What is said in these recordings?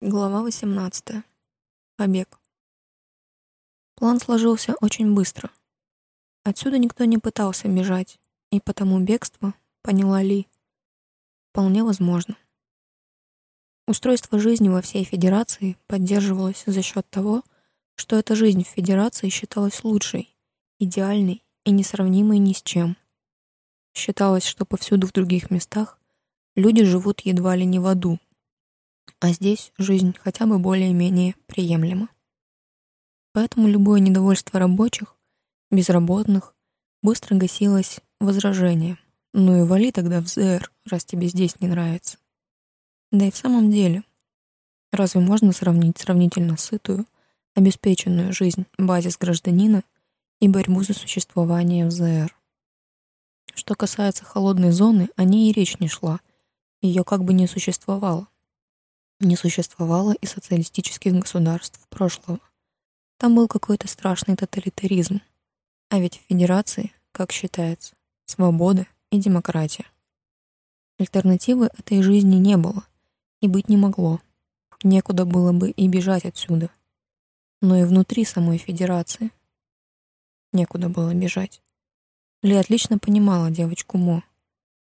Глава 18. Побег. План сложился очень быстро. Отсюда никто не пытался бежать, и потому бегство, поняла Ли, вполне возможно. Устройство жизни во всей Федерации поддерживалось за счет того, что эта жизнь в Федерации считалась лучшей, идеальной и несравнимой ни с чем. Считалось, что повсюду в других местах люди живут едва ли не в аду, а здесь жизнь хотя бы более-менее приемлема. Поэтому любое недовольство рабочих, безработных, быстро гасилось возражением. Ну и вали тогда в ЗР, раз тебе здесь не нравится. Да и в самом деле, разве можно сравнить сравнительно сытую, обеспеченную жизнь базис гражданина и борьбу за существование в ЗР? Что касается холодной зоны, о ней и речь не шла, ее как бы не существовало не существовало и социалистических государств прошлого. Там был какой-то страшный тоталитаризм. А ведь в Федерации, как считается, свобода и демократия. Альтернативы этой жизни не было и быть не могло. Некуда было бы и бежать отсюда. Но и внутри самой Федерации некуда было бежать. Ли отлично понимала девочку Мо.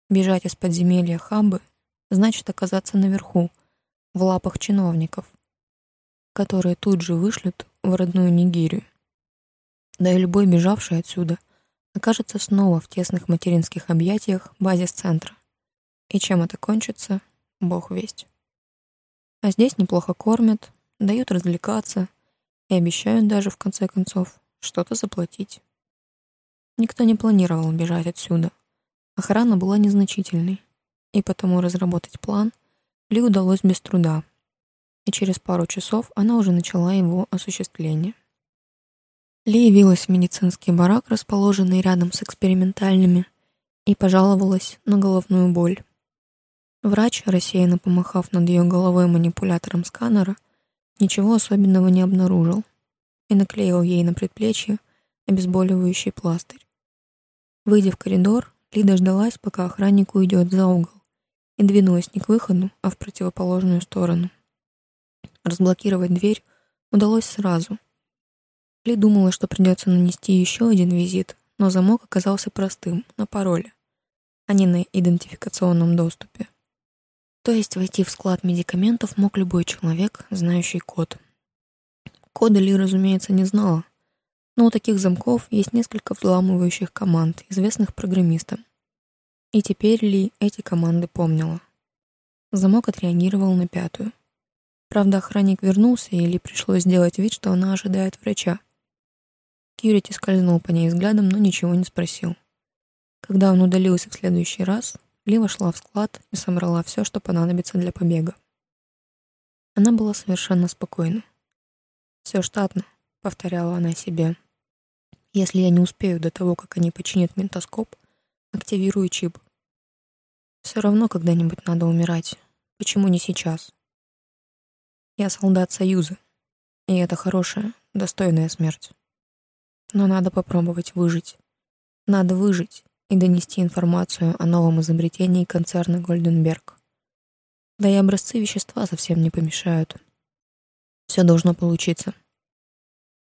Бежать из подземелья Хабы значит оказаться наверху, в лапах чиновников, которые тут же вышлют в родную Нигерию. Да и любой бежавший отсюда окажется снова в тесных материнских объятиях базис-центра. И чем это кончится, бог весть. А здесь неплохо кормят, дают развлекаться и обещают даже, в конце концов, что-то заплатить. Никто не планировал бежать отсюда. Охрана была незначительной, и потому разработать план ли удалось без труда, и через пару часов она уже начала его осуществление. Ли явилась в медицинский барак, расположенный рядом с экспериментальными, и пожаловалась на головную боль. Врач, рассеянно помахав над ее головой манипулятором сканера, ничего особенного не обнаружил и наклеил ей на предплечье обезболивающий пластырь. Выйдя в коридор, Ли дождалась, пока охранник уйдет за угол, и двинулась не к выходу, а в противоположную сторону. Разблокировать дверь удалось сразу. Ли думала, что придется нанести еще один визит, но замок оказался простым, на пароле, а не на идентификационном доступе. То есть войти в склад медикаментов мог любой человек, знающий код. Кода Ли, разумеется, не знала, но у таких замков есть несколько взламывающих команд, известных программистам. И теперь Ли эти команды помнила. Замок отреагировал на пятую. Правда, охранник вернулся, и Ли пришлось сделать вид, что она ожидает врача. Кьюрити скользнул по ней взглядом, но ничего не спросил. Когда он удалился в следующий раз, Ли вошла в склад и собрала все, что понадобится для побега. Она была совершенно спокойна. «Все штатно», — повторяла она себе. «Если я не успею до того, как они починят ментоскоп, Активирую чип. Все равно когда-нибудь надо умирать. Почему не сейчас? Я солдат Союза, и это хорошая, достойная смерть. Но надо попробовать выжить. Надо выжить и донести информацию о новом изобретении концерна Гольденберг. Да и образцы вещества совсем не помешают. Все должно получиться.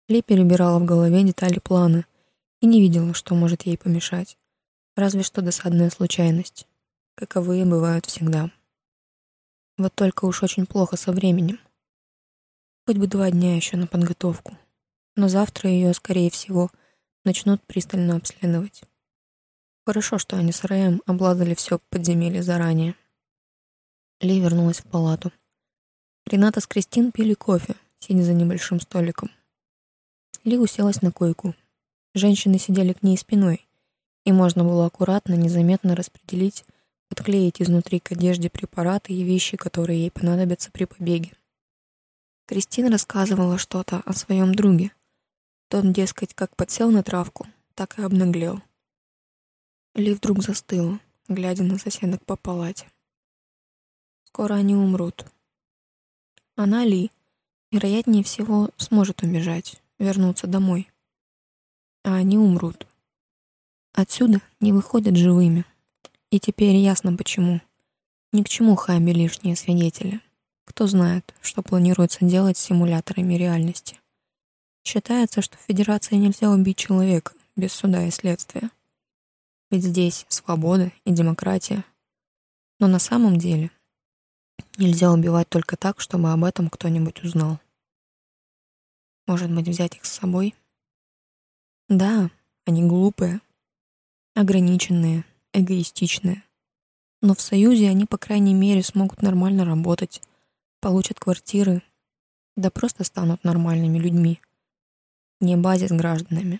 Ли перебирала в голове детали плана и не видела, что может ей помешать. Разве что досадная случайность, каковые бывают всегда. Вот только уж очень плохо со временем. Хоть бы два дня еще на подготовку. Но завтра ее, скорее всего, начнут пристально обследовать. Хорошо, что они с Рэем обладали все подземелье заранее. Ли вернулась в палату. Рената с Кристин пили кофе, сидя за небольшим столиком. Ли уселась на койку. Женщины сидели к ней спиной, и можно было аккуратно, незаметно распределить, подклеить изнутри к одежде препараты и вещи, которые ей понадобятся при побеге. Кристина рассказывала что-то о своем друге. Тот, дескать, как подсел на травку, так и обнаглел. Ли вдруг застыла, глядя на соседок по палате. Скоро они умрут. Она, Ли, вероятнее всего, сможет убежать, вернуться домой. А они умрут. Отсюда не выходят живыми. И теперь ясно почему. Ни к чему Хаби лишние свидетели. Кто знает, что планируется делать с симуляторами реальности. Считается, что в Федерации нельзя убить человека без суда и следствия. Ведь здесь свобода и демократия. Но на самом деле нельзя убивать только так, чтобы об этом кто-нибудь узнал. Может быть, взять их с собой? Да, они глупые, ограниченные, эгоистичные. Но в Союзе они, по крайней мере, смогут нормально работать, получат квартиры, да просто станут нормальными людьми, не базе с гражданами.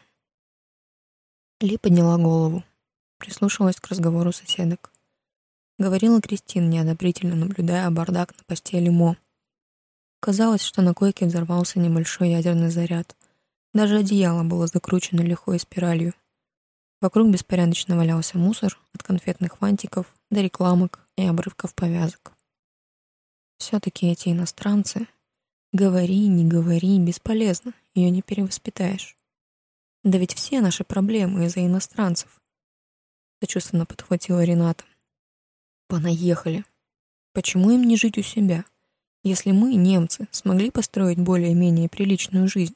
Ли подняла голову, прислушалась к разговору соседок. Говорила Кристина, неодобрительно наблюдая бардак на постели Мо. Казалось, что на койке взорвался небольшой ядерный заряд. Даже одеяло было закручено лихой спиралью. Вокруг беспорядочно валялся мусор от конфетных фантиков до рекламок и обрывков повязок. Все-таки эти иностранцы, говори, не говори, бесполезно, ее не перевоспитаешь. Да ведь все наши проблемы из-за иностранцев. Сочувственно подхватила Рената. Понаехали. Почему им не жить у себя? Если мы, немцы, смогли построить более-менее приличную жизнь,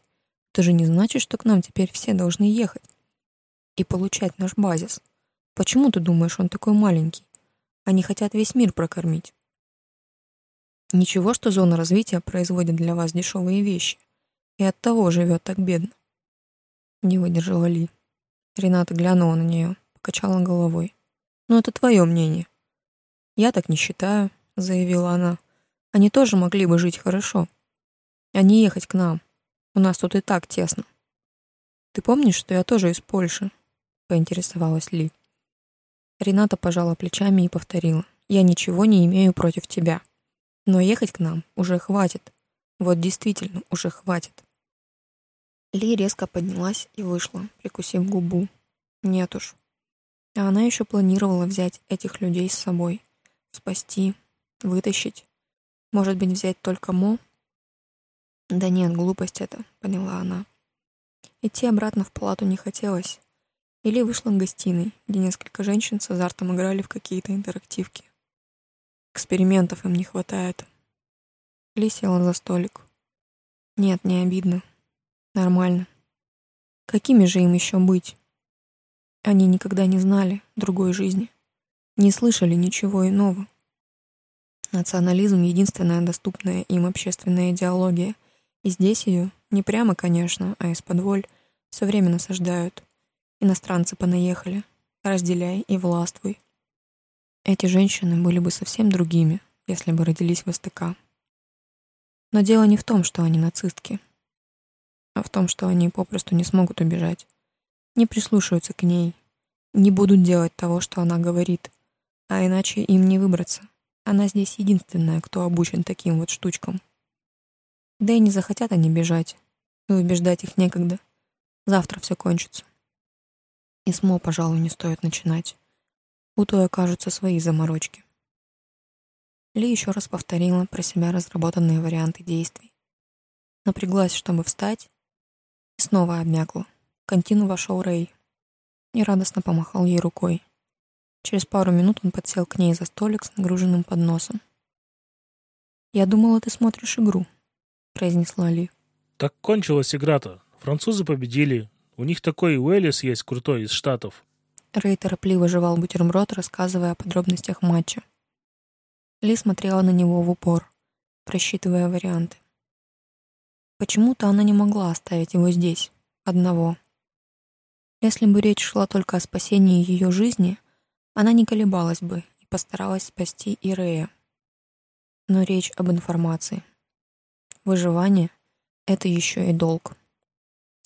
это же не значит, что к нам теперь все должны ехать и получать наш базис. Почему ты думаешь, он такой маленький? Они хотят весь мир прокормить. Ничего, что зона развития производит для вас дешевые вещи, и от того живет так бедно. Не выдержала Ли. Рената глянула на нее, покачала головой. «Ну, это твое мнение». «Я так не считаю», — заявила она. Они тоже могли бы жить хорошо, не ехать к нам. У нас тут и так тесно. Ты помнишь, что я тоже из Польши? Поинтересовалась Ли. Рената пожала плечами и повторила. Я ничего не имею против тебя. Но ехать к нам уже хватит. Вот действительно, уже хватит. Ли резко поднялась и вышла, прикусив губу. Нет уж. А она еще планировала взять этих людей с собой. Спасти, вытащить. Может быть, взять только Мо? Да нет, глупость это, поняла она. Идти обратно в палату не хотелось. Или вышла к гостиной, где несколько женщин с азартом играли в какие-то интерактивки. Экспериментов им не хватает. Ли села за столик. Нет, не обидно. Нормально. Какими же им еще быть? Они никогда не знали другой жизни. Не слышали ничего иного. Национализм — единственная доступная им общественная идеология, и здесь ее, не прямо, конечно, а из-под воль, все время насаждают. Иностранцы понаехали, разделяй и властвуй. Эти женщины были бы совсем другими, если бы родились в СТК. Но дело не в том, что они нацистки, а в том, что они попросту не смогут убежать, не прислушаются к ней, не будут делать того, что она говорит, а иначе им не выбраться. Она здесь единственная, кто обучен таким вот штучкам. Да и не захотят они бежать, и убеждать их некогда. Завтра все кончится. И СМО, пожалуй, не стоит начинать. У той окажутся свои заморочки. Ли еще раз повторила про себя разработанные варианты действий. Напряглась, чтобы встать, и снова обмякла. В контину вошел Рэй и радостно помахал ей рукой. Через пару минут он подсел к ней за столик с нагруженным подносом. «Я думала, ты смотришь игру», — произнесла Ли. «Так кончилась игра-то. Французы победили. У них такой Уэллис есть крутой из Штатов». Рэй торопливо жевал бутерброд, рассказывая о подробностях матча. Ли смотрела на него в упор, просчитывая варианты. Почему-то она не могла оставить его здесь, одного. Если бы речь шла только о спасении ее жизни, она не колебалась бы и постаралась спасти Ирея. Но речь об информации. Выживание — это еще и долг.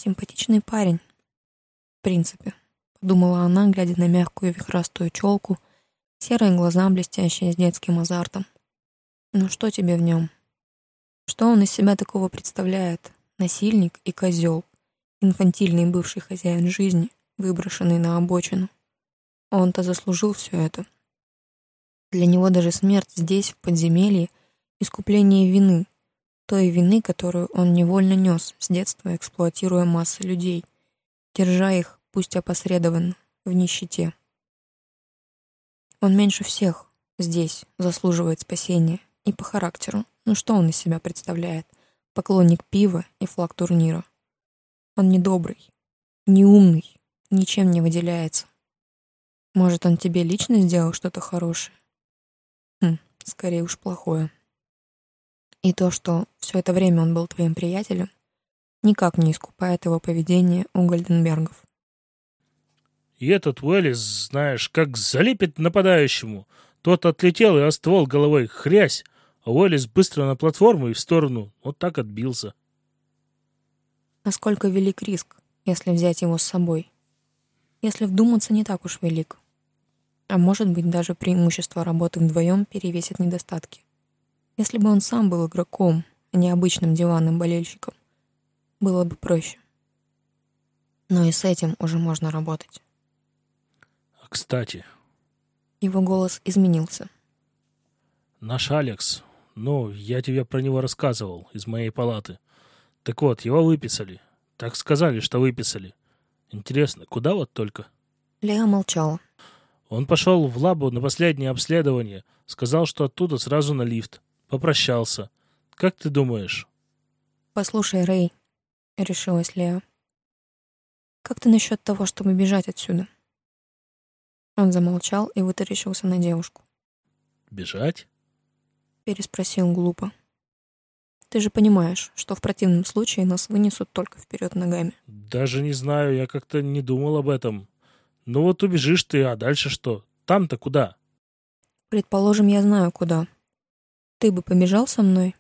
Симпатичный парень. В принципе, подумала она, глядя на мягкую вихрастую челку, серые глаза, блестящие с детским азартом. Ну что тебе в нем? Что он из себя такого представляет? Насильник и козел, инфантильный бывший хозяин жизни, выброшенный на обочину. Он-то заслужил все это. Для него даже смерть здесь, в подземелье, искупление вины, той вины, которую он невольно нес с детства, эксплуатируя массы людей, держа их, пусть опосредованно, в нищете. Он меньше всех здесь заслуживает спасения и по характеру, Ну что он из себя представляет? Поклонник пива и флаг турнира. Он не добрый, не умный, ничем не выделяется. Может, он тебе лично сделал что-то хорошее? Хм, скорее уж плохое. И то, что все это время он был твоим приятелем, никак не искупает его поведение у Гольденбергов. И этот Уэллис, знаешь, как залепит нападающему. Тот отлетел и о ствол головой хрясь, а Уэллис быстро на платформу и в сторону. Вот так отбился. Насколько велик риск, если взять его с собой? Если вдуматься, не так уж велик. А может быть, даже преимущество работы вдвоем перевесит недостатки. Если бы он сам был игроком, а не обычным диванным болельщиком, было бы проще. Но и с этим уже можно работать. А кстати... Его голос изменился. Наш Алекс, ну, я тебе про него рассказывал из моей палаты. Так вот, его выписали. Так сказали, что выписали. Интересно, куда вот только? Леа молчала. Он пошел в лабу на последнее обследование. Сказал, что оттуда сразу на лифт. Попрощался. Как ты думаешь? Послушай, Рэй, решилась Леа. Как ты насчет того, чтобы бежать отсюда? Он замолчал и вытаращился на девушку. Бежать? Переспросил глупо. Ты же понимаешь, что в противном случае нас вынесут только вперед ногами. Даже не знаю, я как-то не думал об этом. Ну вот убежишь ты, а дальше что? Там-то куда? Предположим, я знаю куда. Ты бы побежал со мной?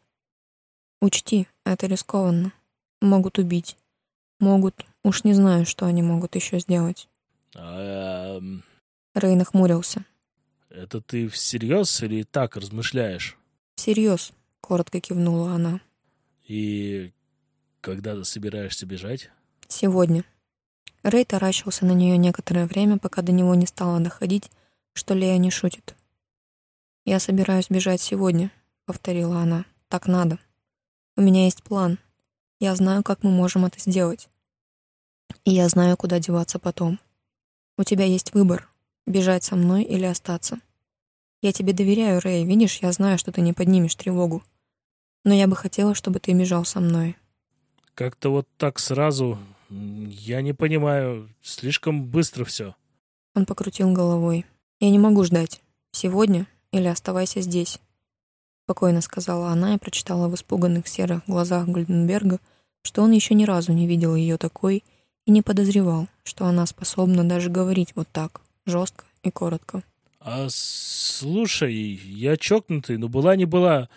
Учти, это рискованно. Могут убить. Могут, уж не знаю, что они могут еще сделать. А, Рэй нахмурился. Это ты всерьез или так размышляешь? Всерьез, коротко кивнула она. И когда ты собираешься бежать? Сегодня. Рэй таращился на нее некоторое время, пока до него не стало доходить, что Лея не шутит. «Я собираюсь бежать сегодня», — повторила она. «Так надо. У меня есть план. Я знаю, как мы можем это сделать. И я знаю, куда деваться потом. У тебя есть выбор бежать со мной или остаться. Я тебе доверяю, Рэй, видишь, я знаю, что ты не поднимешь тревогу. Но я бы хотела, чтобы ты бежал со мной. Как-то вот так сразу, я не понимаю, слишком быстро все. Он покрутил головой. Я не могу ждать. Сегодня или оставайся здесь. Спокойно сказала она и прочитала в испуганных серых глазах Гольденберга, что он еще ни разу не видел ее такой и не подозревал, что она способна даже говорить вот так жестко и коротко. А слушай, я чокнутый, но была не была.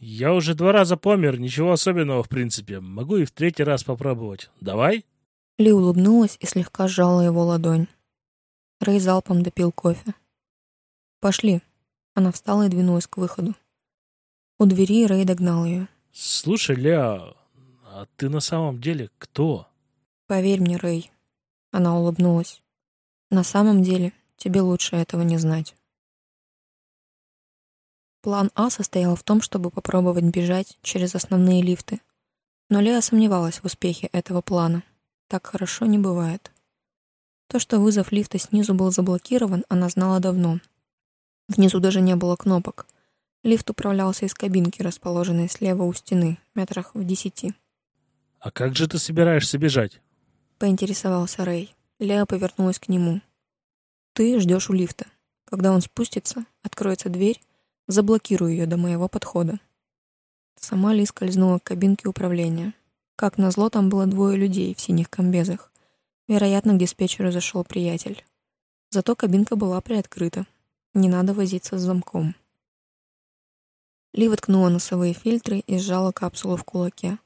Я уже два раза помер, ничего особенного в принципе. Могу и в третий раз попробовать. Давай? Ли улыбнулась и слегка сжала его ладонь. Рэй залпом допил кофе. «Пошли». Она встала и двинулась к выходу. У двери Рэй догнал ее. «Слушай, Ля, а ты на самом деле кто?» «Поверь мне, Рэй». Она улыбнулась. На самом деле, тебе лучше этого не знать. План А состоял в том, чтобы попробовать бежать через основные лифты. Но Леа сомневалась в успехе этого плана. Так хорошо не бывает. То, что вызов лифта снизу был заблокирован, она знала давно. Внизу даже не было кнопок. Лифт управлялся из кабинки, расположенной слева у стены, метрах в десяти. «А как же ты собираешься бежать?» — поинтересовался Рэй. Леа повернулась к нему. «Ты ждешь у лифта. Когда он спустится, откроется дверь, заблокируй ее до моего подхода». Сама Ли скользнула к кабинке управления. Как назло, там было двое людей в синих комбезах. Вероятно, к диспетчеру зашел приятель. Зато кабинка была приоткрыта. Не надо возиться с замком. Ли воткнула носовые фильтры и сжала капсулу в кулаке.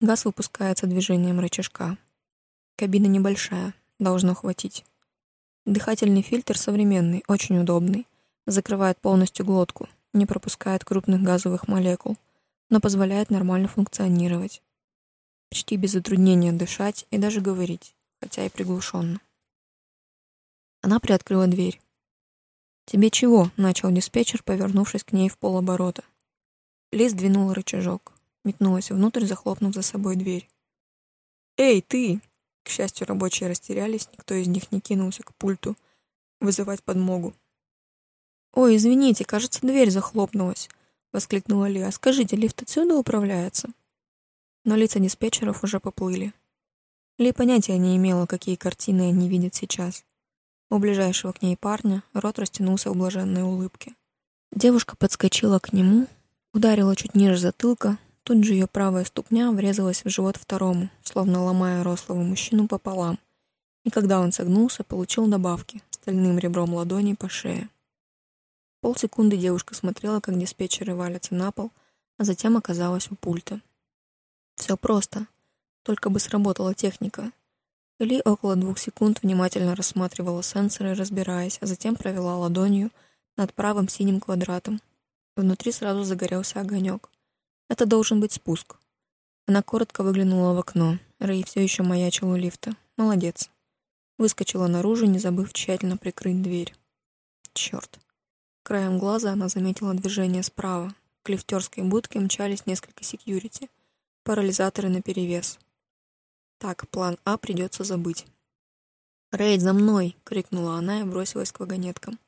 Газ выпускается движением рычажка. Кабина небольшая, должно хватить. Дыхательный фильтр современный, очень удобный. Закрывает полностью глотку, не пропускает крупных газовых молекул, но позволяет нормально функционировать. Почти без затруднения дышать и даже говорить, хотя и приглушенно. Она приоткрыла дверь. «Тебе чего?» — начал диспетчер, повернувшись к ней в полоборота. Лиз двинула рычажок, метнулась внутрь, захлопнув за собой дверь. «Эй, ты!» К счастью, рабочие растерялись, никто из них не кинулся к пульту вызывать подмогу. «Ой, извините, кажется, дверь захлопнулась», — воскликнула Ли. «А скажите, лифт отсюда управляется?» Но лица диспетчеров уже поплыли. Ли понятия не имела, какие картины они видят сейчас. У ближайшего к ней парня рот растянулся в блаженной улыбке. Девушка подскочила к нему, ударила чуть ниже затылка, тут же ее правая ступня врезалась в живот второму, словно ломая рослого мужчину пополам. И когда он согнулся, получил добавки стальным ребром ладони по шее. Полсекунды девушка смотрела, как диспетчеры валятся на пол, а затем оказалась у пульта. Все просто. Только бы сработала техника. Ли около двух секунд внимательно рассматривала сенсоры, разбираясь, а затем провела ладонью над правым синим квадратом. Внутри сразу загорелся огонек. Это должен быть спуск. Она коротко выглянула в окно. Рэй все еще маячил у лифта. Молодец. Выскочила наружу, не забыв тщательно прикрыть дверь. Черт. Краем глаза она заметила движение справа. К лифтерской будке мчались несколько секьюрити. Парализаторы наперевес. Так, план А придется забыть. «Рейд, за мной!» — крикнула она и бросилась к вагонеткам.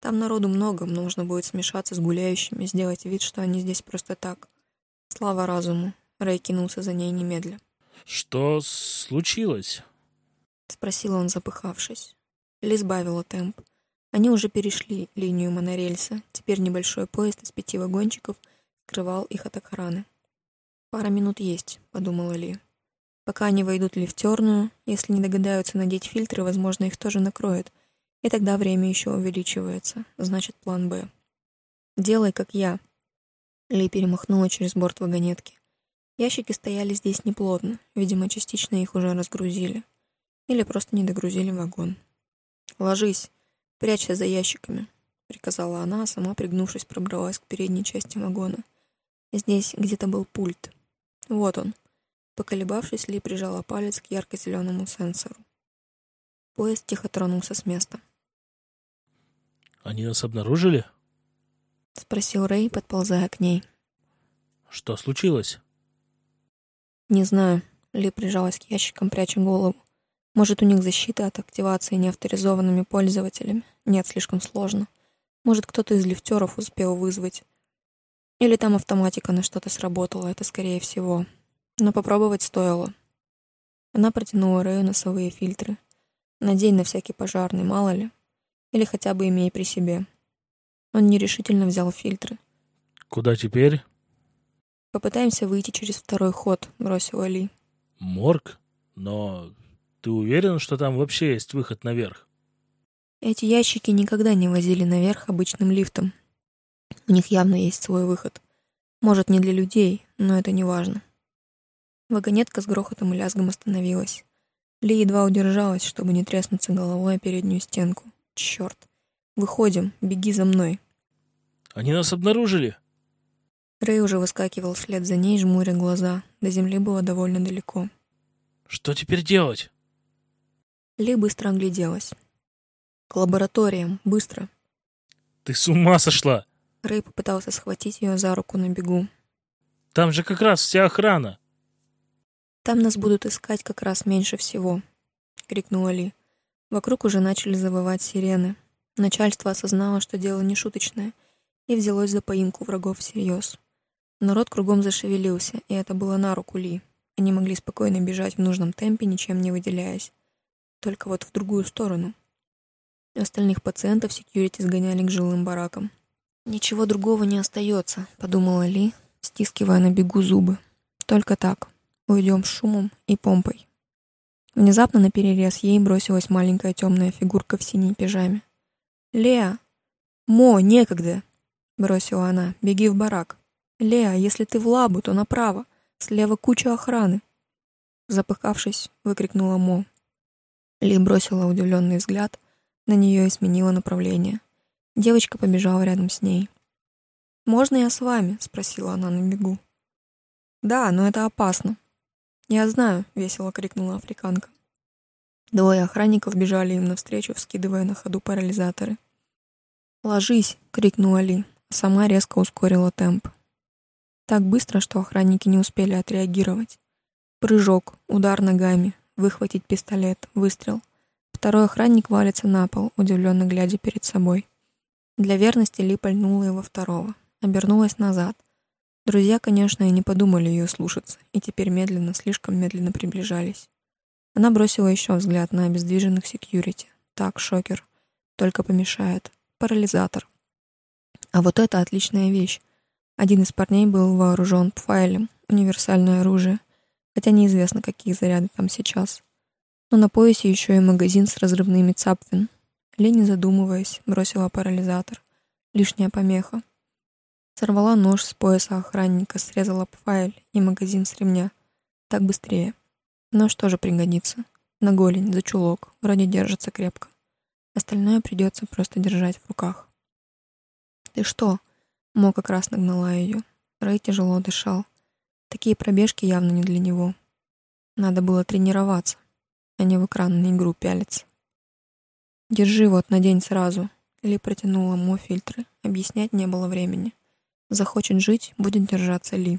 Там народу много, нужно будет смешаться с гуляющими, сделать вид, что они здесь просто так. Слава разуму. Рэй кинулся за ней немедля. «Что случилось?» — спросил он, запыхавшись. Ли сбавила темп. Они уже перешли линию монорельса. Теперь небольшой поезд из пяти вагончиков скрывал их от охраны. «Пара минут есть», — подумала Ли. «Пока они войдут в лифтерную, если не догадаются надеть фильтры, возможно, их тоже накроют. И тогда время еще увеличивается. Значит, план «Б». «Делай, как я». Ли перемахнула через борт вагонетки. Ящики стояли здесь неплотно. Видимо, частично их уже разгрузили. Или просто не догрузили вагон. «Ложись», «Прячься за ящиками», — приказала она, а сама, пригнувшись, пробралась к передней части вагона. Здесь где-то был пульт. Вот он. Поколебавшись, Ли прижала палец к ярко-зеленому сенсору. Поезд тихо тронулся с места. «Они нас обнаружили?» — спросил Рэй, подползая к ней. «Что случилось?» «Не знаю». Ли прижалась к ящикам, пряча голову. Может, у них защита от активации неавторизованными пользователями? Нет, слишком сложно. Может, кто-то из лифтеров успел вызвать. Или там автоматика на что-то сработала, это скорее всего. Но попробовать стоило. Она протянула Рэю носовые фильтры. Надень на всякий пожарный, мало ли. Или хотя бы имей при себе. Он нерешительно взял фильтры. «Куда теперь?» «Попытаемся выйти через второй ход», — бросила Ли. «Морг? Но ты уверен, что там вообще есть выход наверх? Эти ящики никогда не возили наверх обычным лифтом. У них явно есть свой выход. Может, не для людей, но это не важно. Вагонетка с грохотом и лязгом остановилась. Ли едва удержалась, чтобы не треснуться головой о переднюю стенку. Черт. Выходим, беги за мной. Они нас обнаружили. Рэй уже выскакивал вслед за ней, жмуря глаза. До земли было довольно далеко. Что теперь делать? Ли быстро огляделась. «К лабораториям, быстро!» «Ты с ума сошла!» Рэй попытался схватить ее за руку на бегу. «Там же как раз вся охрана!» «Там нас будут искать как раз меньше всего!» — крикнула Ли. Вокруг уже начали завывать сирены. Начальство осознало, что дело не шуточное, и взялось за поимку врагов всерьез. Народ кругом зашевелился, и это было на руку Ли. Они могли спокойно бежать в нужном темпе, ничем не выделяясь только вот в другую сторону. Остальных пациентов секьюрити сгоняли к жилым баракам. «Ничего другого не остается», — подумала Ли, стискивая на бегу зубы. «Только так. Уйдем с шумом и помпой». Внезапно на перерез ей бросилась маленькая темная фигурка в синей пижаме. «Леа! Мо, некогда!» — бросила она. «Беги в барак. Леа, если ты в лабу, то направо. Слева куча охраны». Запыхавшись, выкрикнула Мо. Ли бросила удивленный взгляд на нее и сменила направление. Девочка побежала рядом с ней. «Можно я с вами?» — спросила она на бегу. «Да, но это опасно». «Я знаю», — весело крикнула африканка. Двое охранников бежали им навстречу, вскидывая на ходу парализаторы. «Ложись!» — крикнула Ли, а сама резко ускорила темп. Так быстро, что охранники не успели отреагировать. Прыжок, удар ногами, выхватить пистолет, выстрел. Второй охранник валится на пол, удивленно глядя перед собой. Для верности Ли пальнула его второго. Обернулась назад. Друзья, конечно, и не подумали ее слушаться, и теперь медленно, слишком медленно приближались. Она бросила еще взгляд на обездвиженных секьюрити. Так, шокер. Только помешает. Парализатор. А вот это отличная вещь. Один из парней был вооружен пфайлем, универсальное оружие, хотя неизвестно, какие заряды там сейчас. Но на поясе еще и магазин с разрывными цапвин. Ли, не задумываясь, бросила парализатор. Лишняя помеха. Сорвала нож с пояса охранника, срезала пфайль и магазин с ремня. Так быстрее. Нож тоже пригодится. На голень, за чулок. Вроде держится крепко. Остальное придется просто держать в руках. «Ты что?» Мо как раз нагнала ее. Рэй тяжело дышал. Такие пробежки явно не для него. Надо было тренироваться, а не в экран на игру пялиться. «Держи вот, надень сразу». Ли протянула Мо фильтры. Объяснять не было времени. Захочет жить, будет держаться Ли.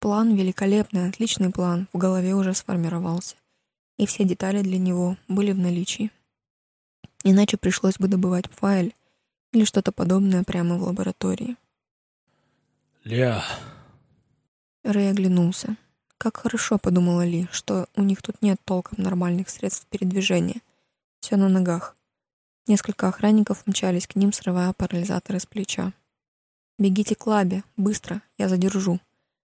План великолепный, отличный план, в голове уже сформировался. И все детали для него были в наличии. Иначе пришлось бы добывать файл или что-то подобное прямо в лаборатории. «Ля...» Рэй оглянулся. Как хорошо, подумала Ли, что у них тут нет толком нормальных средств передвижения. Все на ногах. Несколько охранников мчались к ним, срывая парализатор из плеча. «Бегите к лабе, быстро, я задержу».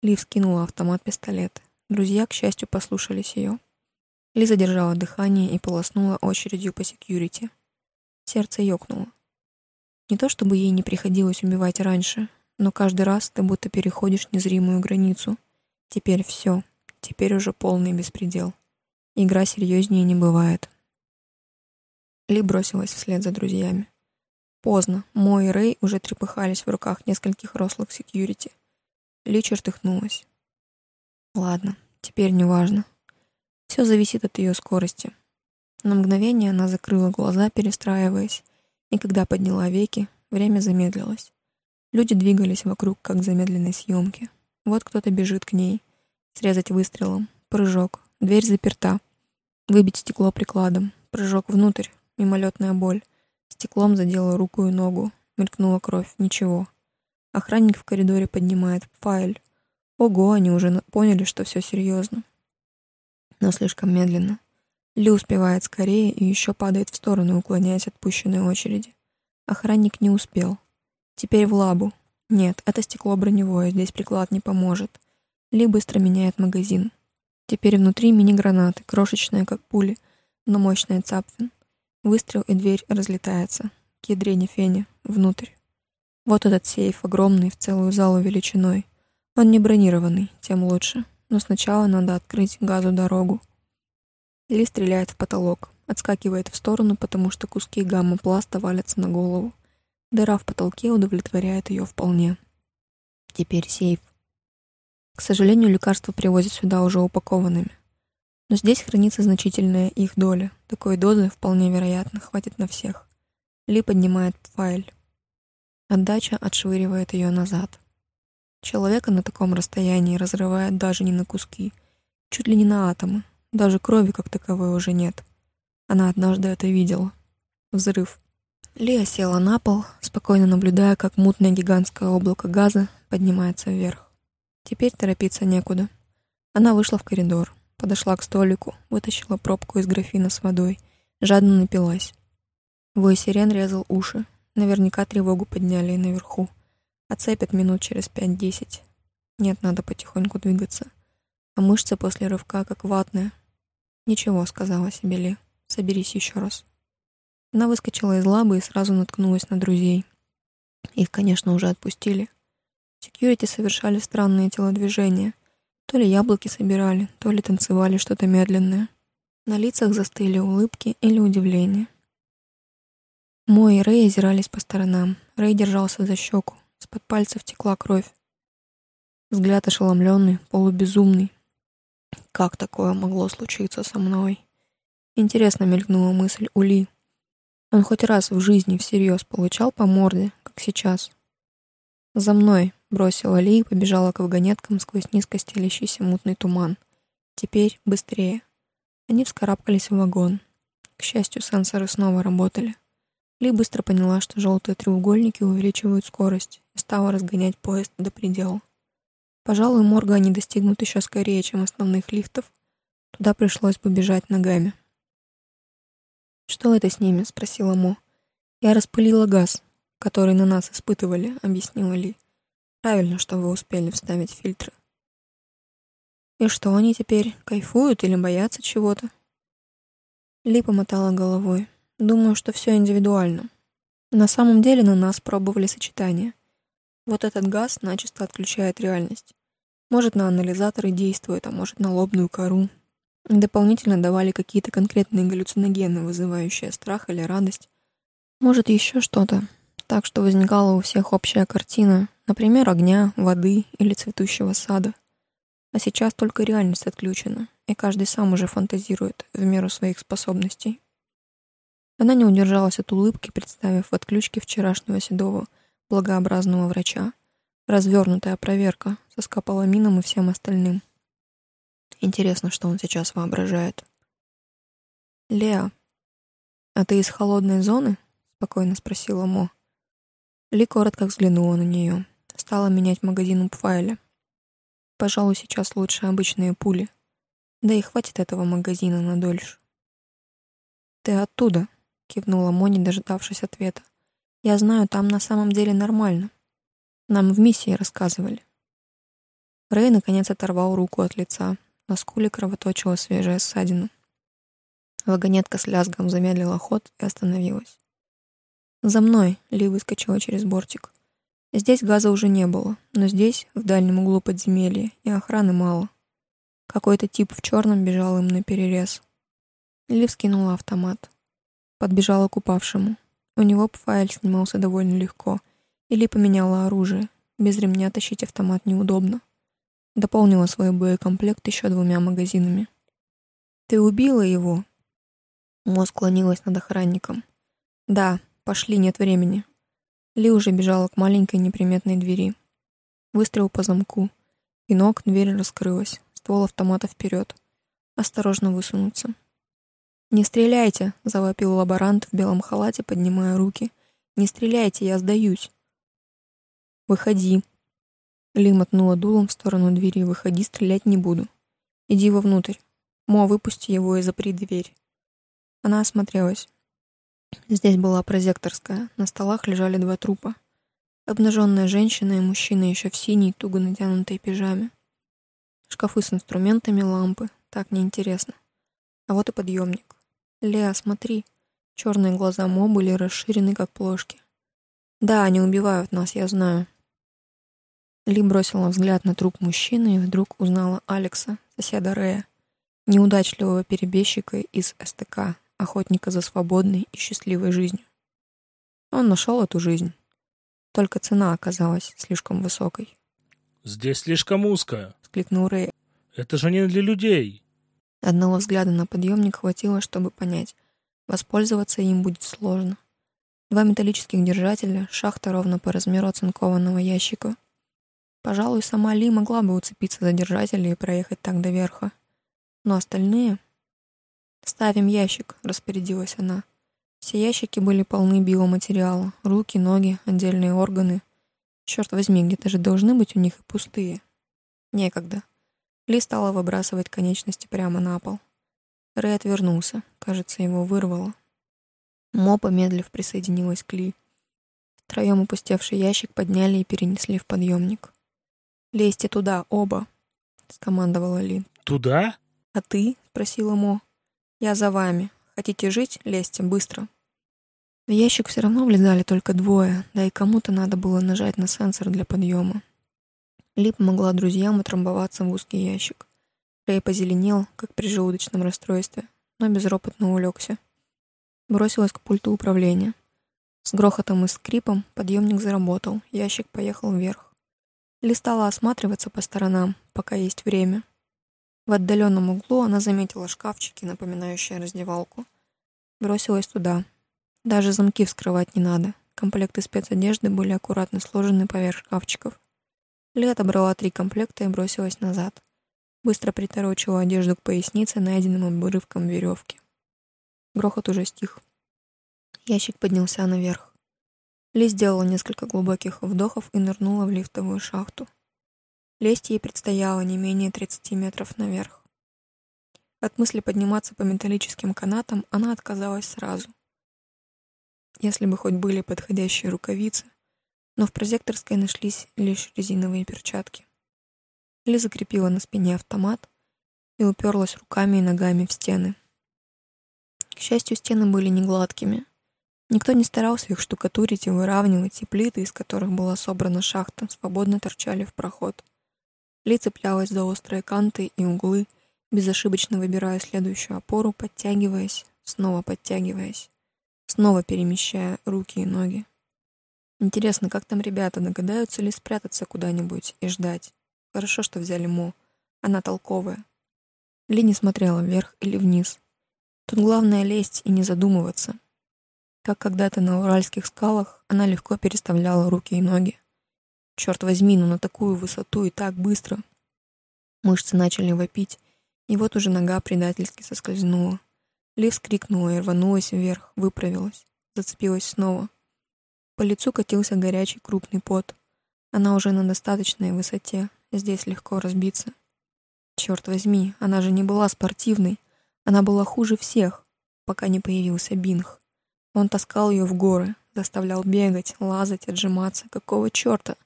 Ли вскинула автомат-пистолет. Друзья, к счастью, послушались ее. Ли задержала дыхание и полоснула очередью по секьюрити. Сердце ёкнуло. Не то чтобы ей не приходилось убивать раньше, но каждый раз ты будто переходишь незримую границу. Теперь все. Теперь уже полный беспредел. Игра серьезнее не бывает. Ли бросилась вслед за друзьями. Поздно. Мо и Рэй уже трепыхались в руках нескольких рослых секьюрити. Ли чертыхнулась. Ладно, теперь не важно. Все зависит от ее скорости. На мгновение она закрыла глаза, перестраиваясь, и когда подняла веки, время замедлилось. Люди двигались вокруг, как в замедленной съемке. Вот кто-то бежит к ней. Срезать выстрелом. Прыжок. Дверь заперта. Выбить стекло прикладом. Прыжок внутрь. Мимолетная боль. Стеклом задела руку и ногу. Мелькнула кровь. Ничего. Охранник в коридоре поднимает файл. Ого, они уже поняли, что все серьезно. Но слишком медленно. Ли успевает скорее и еще падает в сторону, уклоняясь от пущенной очереди. Охранник не успел. Теперь в лабу. Нет, это стекло броневое, здесь приклад не поможет. Ли быстро меняет магазин. Теперь внутри мини-гранаты, крошечная, как пули, но мощная цапфин. Выстрел и дверь разлетается. К ядрене фене. Внутрь. Вот этот сейф, огромный, в целую залу величиной. Он не бронированный, тем лучше. Но сначала надо открыть газу дорогу. Ли стреляет в потолок. Отскакивает в сторону, потому что куски гамма-пласта валятся на голову. Дыра в потолке удовлетворяет ее вполне. Теперь сейф. К сожалению, лекарства привозят сюда уже упакованными. Но здесь хранится значительная их доля. Такой дозы, вполне вероятно, хватит на всех. Ли поднимает файл. Отдача отшвыривает ее назад. Человека на таком расстоянии разрывает даже не на куски, чуть ли не на атомы. Даже крови как таковой уже нет. Она однажды это видела. Взрыв. Лия села на пол, спокойно наблюдая, как мутное гигантское облако газа поднимается вверх. Теперь торопиться некуда. Она вышла в коридор. Подошла к столику, вытащила пробку из графина с водой, жадно напилась. Вой сирен резал уши. Наверняка тревогу подняли и наверху. Отцепят минут через пять-десять. Нет, надо потихоньку двигаться. А мышцы после рывка как ватные. «Ничего», — сказала себе Ли. «Соберись еще раз». Она выскочила из лабы и сразу наткнулась на друзей. Их, конечно, уже отпустили. Секьюрити совершали странные телодвижения — то ли яблоки собирали, то ли танцевали что-то медленное. На лицах застыли улыбки или удивление. Мой и Рэй озирались по сторонам. Рэй держался за щеку. С-под пальцев текла кровь. Взгляд ошеломленный, полубезумный. Как такое могло случиться со мной? Интересно мелькнула мысль у Ли. Он хоть раз в жизни всерьез получал по морде, как сейчас. «За мной!» Бросила Ли и побежала к вагонеткам сквозь низко стелящийся мутный туман. Теперь быстрее. Они вскарабкались в вагон. К счастью, сенсоры снова работали. Ли быстро поняла, что желтые треугольники увеличивают скорость. и стала разгонять поезд до предела. Пожалуй, морга они достигнут еще скорее, чем основных лифтов. Туда пришлось бы бежать ногами. «Что это с ними?» — спросила Мо. «Я распылила газ, который на нас испытывали», — объяснила Ли. «Правильно, что вы успели вставить фильтры». «И что они теперь, кайфуют или боятся чего-то?» Ли помотала головой. «Думаю, что все индивидуально. На самом деле на нас пробовали сочетание. Вот этот газ начисто отключает реальность. Может, на анализаторы действует, а может, на лобную кору. Дополнительно давали какие-то конкретные галлюциногены, вызывающие страх или радость. Может, еще что-то. Так что возникала у всех общая картина, например, огня, воды или цветущего сада. А сейчас только реальность отключена, и каждый сам уже фантазирует в меру своих способностей. Она не удержалась от улыбки, представив в отключке вчерашнего седого, благообразного врача. Развернутая проверка со скополамином и всем остальным. Интересно, что он сейчас воображает. «Леа, а ты из холодной зоны?» — спокойно спросила Мо. Ли коротко взглянула на нее. Стала менять магазин Упфайля. «Пожалуй, сейчас лучше обычные пули. Да и хватит этого магазина на дольше». «Ты оттуда?» — кивнула Мо, не дождавшись ответа. «Я знаю, там на самом деле нормально. Нам в миссии рассказывали». Рэй наконец оторвал руку от лица. На скуле кровоточила свежая ссадина. Вагонетка с лязгом замедлила ход и остановилась. «За мной!» — Ли выскочила через бортик. Здесь газа уже не было, но здесь, в дальнем углу подземелья, и охраны мало. Какой-то тип в черном бежал им на перерез. Ли вскинула автомат. Подбежала к упавшему. У него файл снимался довольно легко. Или поменяла оружие. Без ремня тащить автомат неудобно. Дополнила свой боекомплект еще двумя магазинами. «Ты убила его?» Мо склонилась над охранником. «Да, пошли, нет времени». Ли уже бежала к маленькой неприметной двери. Выстрел по замку. Пинок, дверь раскрылась. Ствол автомата вперед. Осторожно высунуться. «Не стреляйте!» — завопил лаборант в белом халате, поднимая руки. «Не стреляйте, я сдаюсь!» «Выходи!» Ли мотнула дулом в сторону двери. «Выходи, стрелять не буду. Иди вовнутрь. Мо, выпусти его и запри дверь». Она осмотрелась. Здесь была прозекторская. На столах лежали два трупа. Обнаженная женщина и мужчина еще в синей, туго натянутой пижаме. Шкафы с инструментами, лампы. Так неинтересно. А вот и подъемник. «Леа, смотри». Черные глаза Мо были расширены, как плошки. «Да, они убивают нас, я знаю». Ли бросила взгляд на труп мужчины и вдруг узнала Алекса, соседа Рея, неудачливого перебежчика из СТК, охотника за свободной и счастливой жизнью. Он нашел эту жизнь. Только цена оказалась слишком высокой. «Здесь слишком узко», — скликнул Рэй. «Это же не для людей». Одного взгляда на подъемник хватило, чтобы понять. Воспользоваться им будет сложно. Два металлических держателя, шахта ровно по размеру оцинкованного ящика. Пожалуй, сама Ли могла бы уцепиться за держатели и проехать так до верха. Но остальные... «Ставим ящик», — распорядилась она. Все ящики были полны биоматериала. Руки, ноги, отдельные органы. Черт возьми, где-то же должны быть у них и пустые. Некогда. Ли стала выбрасывать конечности прямо на пол. Рэй отвернулся. Кажется, его вырвало. Мо, помедлив, присоединилась к Ли. Втроем опустевший ящик подняли и перенесли в подъемник. «Лезьте туда, оба!» — скомандовала Ли. «Туда?» «А ты?» — спросила Мо. «Я за вами. Хотите жить? Лезьте, быстро!» В ящик все равно влезали только двое, да и кому-то надо было нажать на сенсор для подъема. Ли помогла друзьям утрамбоваться в узкий ящик. Рэй позеленел, как при желудочном расстройстве, но безропотно улегся. Бросилась к пульту управления. С грохотом и скрипом подъемник заработал, ящик поехал вверх. Ли стала осматриваться по сторонам, пока есть время. В отдаленном углу она заметила шкафчики, напоминающие раздевалку. Бросилась туда. Даже замки вскрывать не надо. Комплекты спецодежды были аккуратно сложены поверх шкафчиков. Ли отобрала три комплекта и бросилась назад. Быстро приторочила одежду к пояснице, найденным обрывком веревки. Грохот уже стих. Ящик поднялся наверх. Ли сделала несколько глубоких вдохов и нырнула в лифтовую шахту. Лезть ей предстояло не менее 30 метров наверх. От мысли подниматься по металлическим канатам она отказалась сразу. Если бы хоть были подходящие рукавицы, но в прозекторской нашлись лишь резиновые перчатки. Ли закрепила на спине автомат и уперлась руками и ногами в стены. К счастью, стены были не гладкими. Никто не старался их штукатурить и выравнивать, и плиты, из которых была собрана шахта, свободно торчали в проход. Ли цеплялась за острые канты и углы, безошибочно выбирая следующую опору, подтягиваясь, снова подтягиваясь, снова перемещая руки и ноги. Интересно, как там ребята, догадаются ли спрятаться куда-нибудь и ждать? Хорошо, что взяли Мо. Она толковая. Ли не смотрела вверх или вниз. Тут главное лезть и не задумываться. Как когда-то на уральских скалах она легко переставляла руки и ноги. Черт возьми, ну на такую высоту и так быстро. Мышцы начали вопить, и вот уже нога предательски соскользнула. Ли вскрикнула и рванулась вверх, выправилась, зацепилась снова. По лицу катился горячий крупный пот. Она уже на достаточной высоте, здесь легко разбиться. Черт возьми, она же не была спортивной. Она была хуже всех, пока не появился Бинг. Он таскал ее в горы, заставлял бегать, лазать, отжиматься. Какого черта?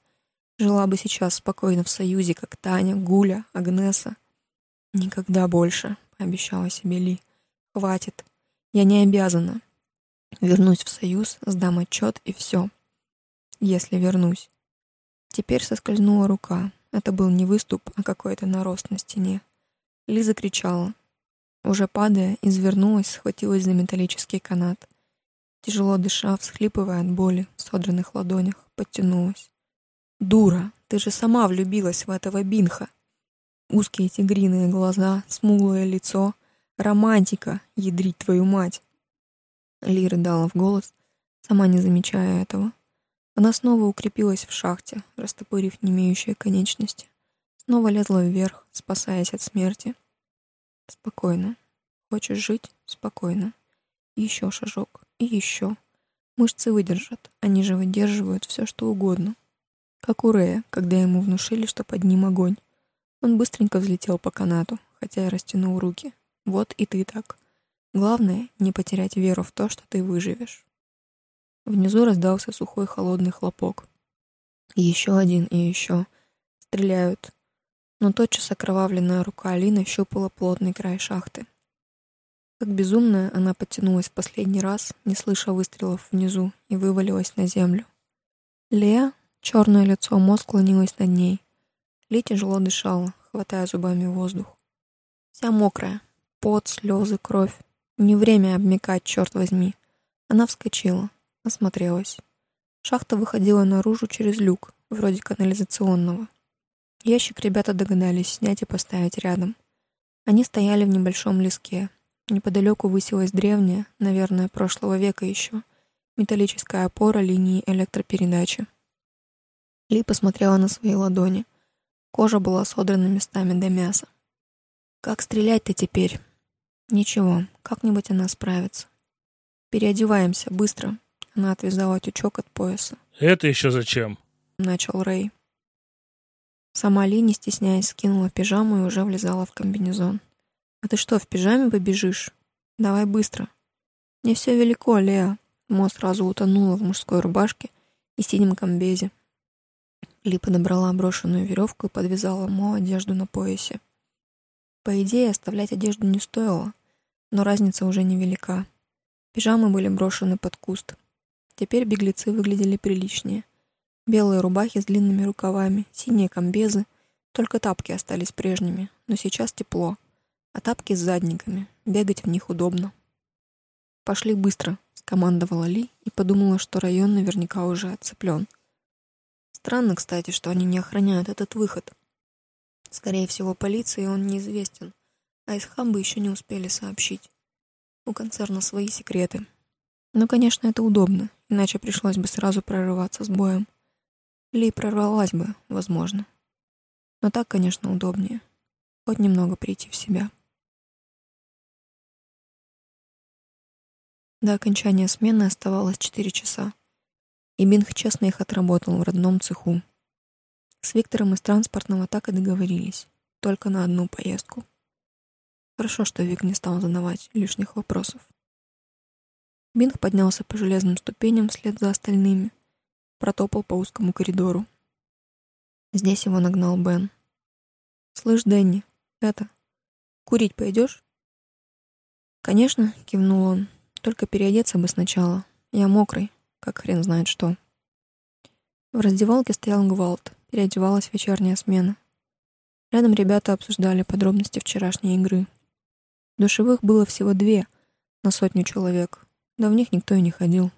Жила бы сейчас спокойно в союзе, как Таня, Гуля, Агнеса. «Никогда больше», — пообещала себе Ли. «Хватит. Я не обязана. Вернусь в союз, сдам отчет и все. Если вернусь». Теперь соскользнула рука. Это был не выступ, а какой-то нарост на стене. Лиза кричала. Уже падая, извернулась, схватилась за металлический канат. Тяжело дыша, всхлипывая от боли в содранных ладонях, подтянулась. «Дура! Ты же сама влюбилась в этого Бинха!» Узкие тигриные глаза, смуглое лицо. Романтика, ядрить твою мать. Ли рыдала в голос, сама не замечая этого. Она снова укрепилась в шахте, растопырив немеющие конечности. Снова лезла вверх, спасаясь от смерти. Спокойно. Хочешь жить? Спокойно. еще шажок. И еще. Мышцы выдержат. Они же выдерживают все, что угодно. Как у Рея, когда ему внушили, что под ним огонь. Он быстренько взлетел по канату, хотя и растянул руки. Вот и ты так. Главное — не потерять веру в то, что ты выживешь. Внизу раздался сухой холодный хлопок. еще один и еще. Стреляют. Но тотчас окровавленная рука Алины щупала плотный край шахты. Как безумная, она подтянулась в последний раз, не слыша выстрелов внизу, и вывалилась на землю. Леа, черное лицо, мозг склонилось над ней. Ли тяжело дышала, хватая зубами воздух. Вся мокрая. Пот, слезы, кровь. Не время обмекать, черт возьми. Она вскочила, осмотрелась. Шахта выходила наружу через люк, вроде канализационного. Ящик ребята догадались снять и поставить рядом. Они стояли в небольшом леске. Неподалеку высилась древняя, наверное, прошлого века еще, металлическая опора линии электропередачи. Ли посмотрела на свои ладони. Кожа была содрана местами до мяса. «Как стрелять-то теперь?» «Ничего, как-нибудь она справится. Переодеваемся, быстро». Она отвязала тючок от пояса. «Это еще зачем?» — начал Рэй. Сама Ли, не стесняясь, скинула пижаму и уже влезала в комбинезон. «А ты что, в пижаме побежишь? Давай быстро». «Не все велико, Леа». Мо сразу утонула в мужской рубашке и синем комбезе. Ли подобрала брошенную веревку и подвязала Мо одежду на поясе. По идее, оставлять одежду не стоило, но разница уже невелика. Пижамы были брошены под куст. Теперь беглецы выглядели приличнее. Белые рубахи с длинными рукавами, синие комбезы. Только тапки остались прежними, но сейчас тепло. А тапки с задниками. Бегать в них удобно. «Пошли быстро», — скомандовала Ли и подумала, что район наверняка уже отцеплен. Странно, кстати, что они не охраняют этот выход. Скорее всего, полиции он неизвестен, а из Хамбы еще не успели сообщить. У концерна свои секреты. Но, конечно, это удобно, иначе пришлось бы сразу прорываться с боем. Ли прорвалась бы, возможно. Но так, конечно, удобнее. Хоть немного прийти в себя. До окончания смены оставалось четыре часа. И Бинг честно их отработал в родном цеху. С Виктором из транспортного так и договорились. Только на одну поездку. Хорошо, что Вик не стал задавать лишних вопросов. Бинг поднялся по железным ступеням вслед за остальными, протопал по узкому коридору. Здесь его нагнал Бен. «Слышь, Дэнни, это, курить пойдешь?» «Конечно», — кивнул он, — «только переодеться бы сначала. Я мокрый, как хрен знает что». В раздевалке стоял гвалт, переодевалась вечерняя смена. Рядом ребята обсуждали подробности вчерашней игры. Душевых было всего две на сотню человек, да в них никто и не ходил.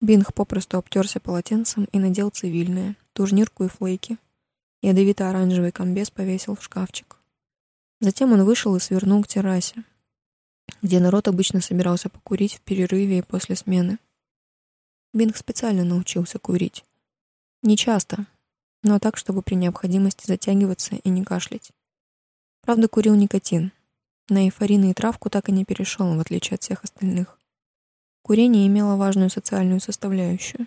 Бинг попросту обтерся полотенцем и надел цивильное, турнирку и флейки. Ядовито-оранжевый комбез повесил в шкафчик. Затем он вышел и свернул к террасе, где народ обычно собирался покурить в перерыве и после смены. Бинг специально научился курить. Не часто, но так, чтобы при необходимости затягиваться и не кашлять. Правда, курил никотин. На эйфорины и травку так и не перешел, в отличие от всех остальных. Курение имело важную социальную составляющую.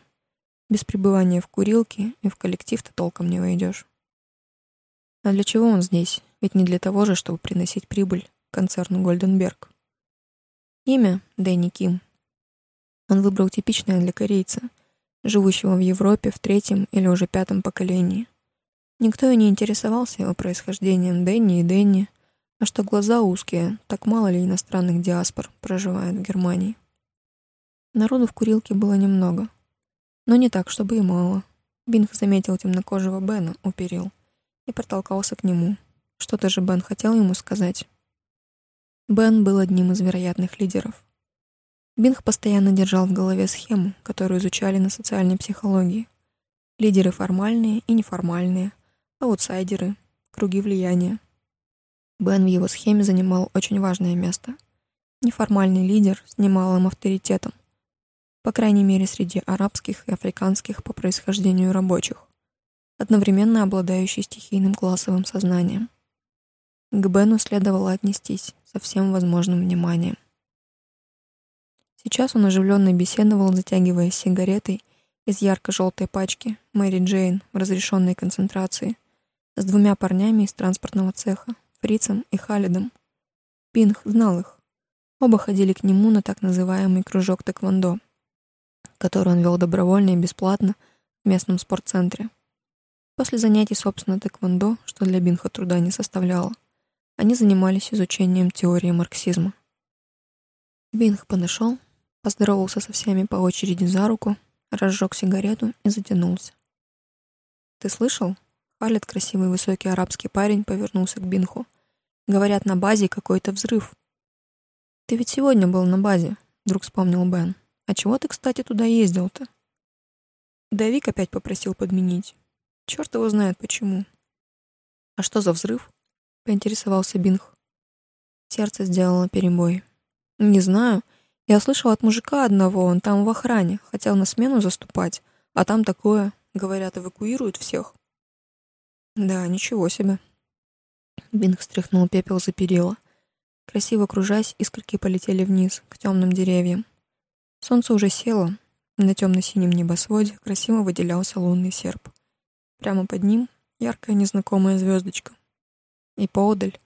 Без пребывания в курилке и в коллектив ты толком не войдешь. А для чего он здесь? Ведь не для того же, чтобы приносить прибыль концерну Гольденберг. Имя — Дэнни Ким. Он выбрал типичное для корейца, живущего в Европе в третьем или уже пятом поколении. Никто и не интересовался его происхождением Дэнни и Дэнни, а что глаза узкие, так мало ли иностранных диаспор проживает в Германии. Народу в курилке было немного. Но не так, чтобы и мало. Бинг заметил темнокожего Бена у перил и протолкался к нему. Что-то же Бен хотел ему сказать. Бен был одним из вероятных лидеров. Бинг постоянно держал в голове схему, которую изучали на социальной психологии. Лидеры формальные и неформальные, аутсайдеры, круги влияния. Бен в его схеме занимал очень важное место. Неформальный лидер с немалым авторитетом, по крайней мере среди арабских и африканских по происхождению рабочих, одновременно обладающий стихийным классовым сознанием. К Бену следовало отнестись со всем возможным вниманием. Сейчас он оживленно беседовал, затягиваясь сигаретой из ярко-желтой пачки Мэри Джейн в разрешенной концентрации с двумя парнями из транспортного цеха, Фрицем и Халидом. Пинг знал их. Оба ходили к нему на так называемый кружок тэквондо, который он вел добровольно и бесплатно в местном спортцентре. После занятий, собственно, тэквондо, что для Бинха труда не составляло, они занимались изучением теории марксизма. Бинх подошел, поздоровался со всеми по очереди за руку, разжег сигарету и затянулся. «Ты слышал?» Халид, красивый высокий арабский парень, повернулся к Бинху. «Говорят, на базе какой-то взрыв». «Ты ведь сегодня был на базе», — вдруг вспомнил Бен. «А чего ты, кстати, туда ездил-то?» Давик опять попросил подменить. Черт его знает почему. «А что за взрыв?» — поинтересовался Бинх. Сердце сделало перебой. «Не знаю. Я слышал от мужика одного, он там в охране, хотел на смену заступать, а там такое, говорят, эвакуируют всех». «Да, ничего себе». Бинг стряхнул пепел за перила. Красиво кружась, искорки полетели вниз, к темным деревьям. Солнце уже село. На темно-синем небосводе красиво выделялся лунный серп. Прямо под ним яркая незнакомая звездочка. И поодаль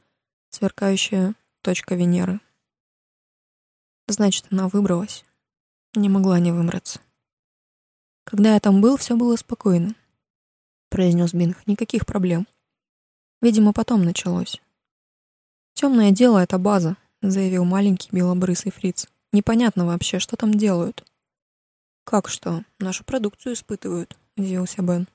сверкающая точка Венеры. Значит, она выбралась. Не могла не выбраться. Когда я там был, все было спокойно. Произнес Бинг. Никаких проблем. Видимо, потом началось. Темное дело — это база, заявил маленький белобрысый фриц. Непонятно вообще, что там делают. Как что? Нашу продукцию испытывают, удивился Бен.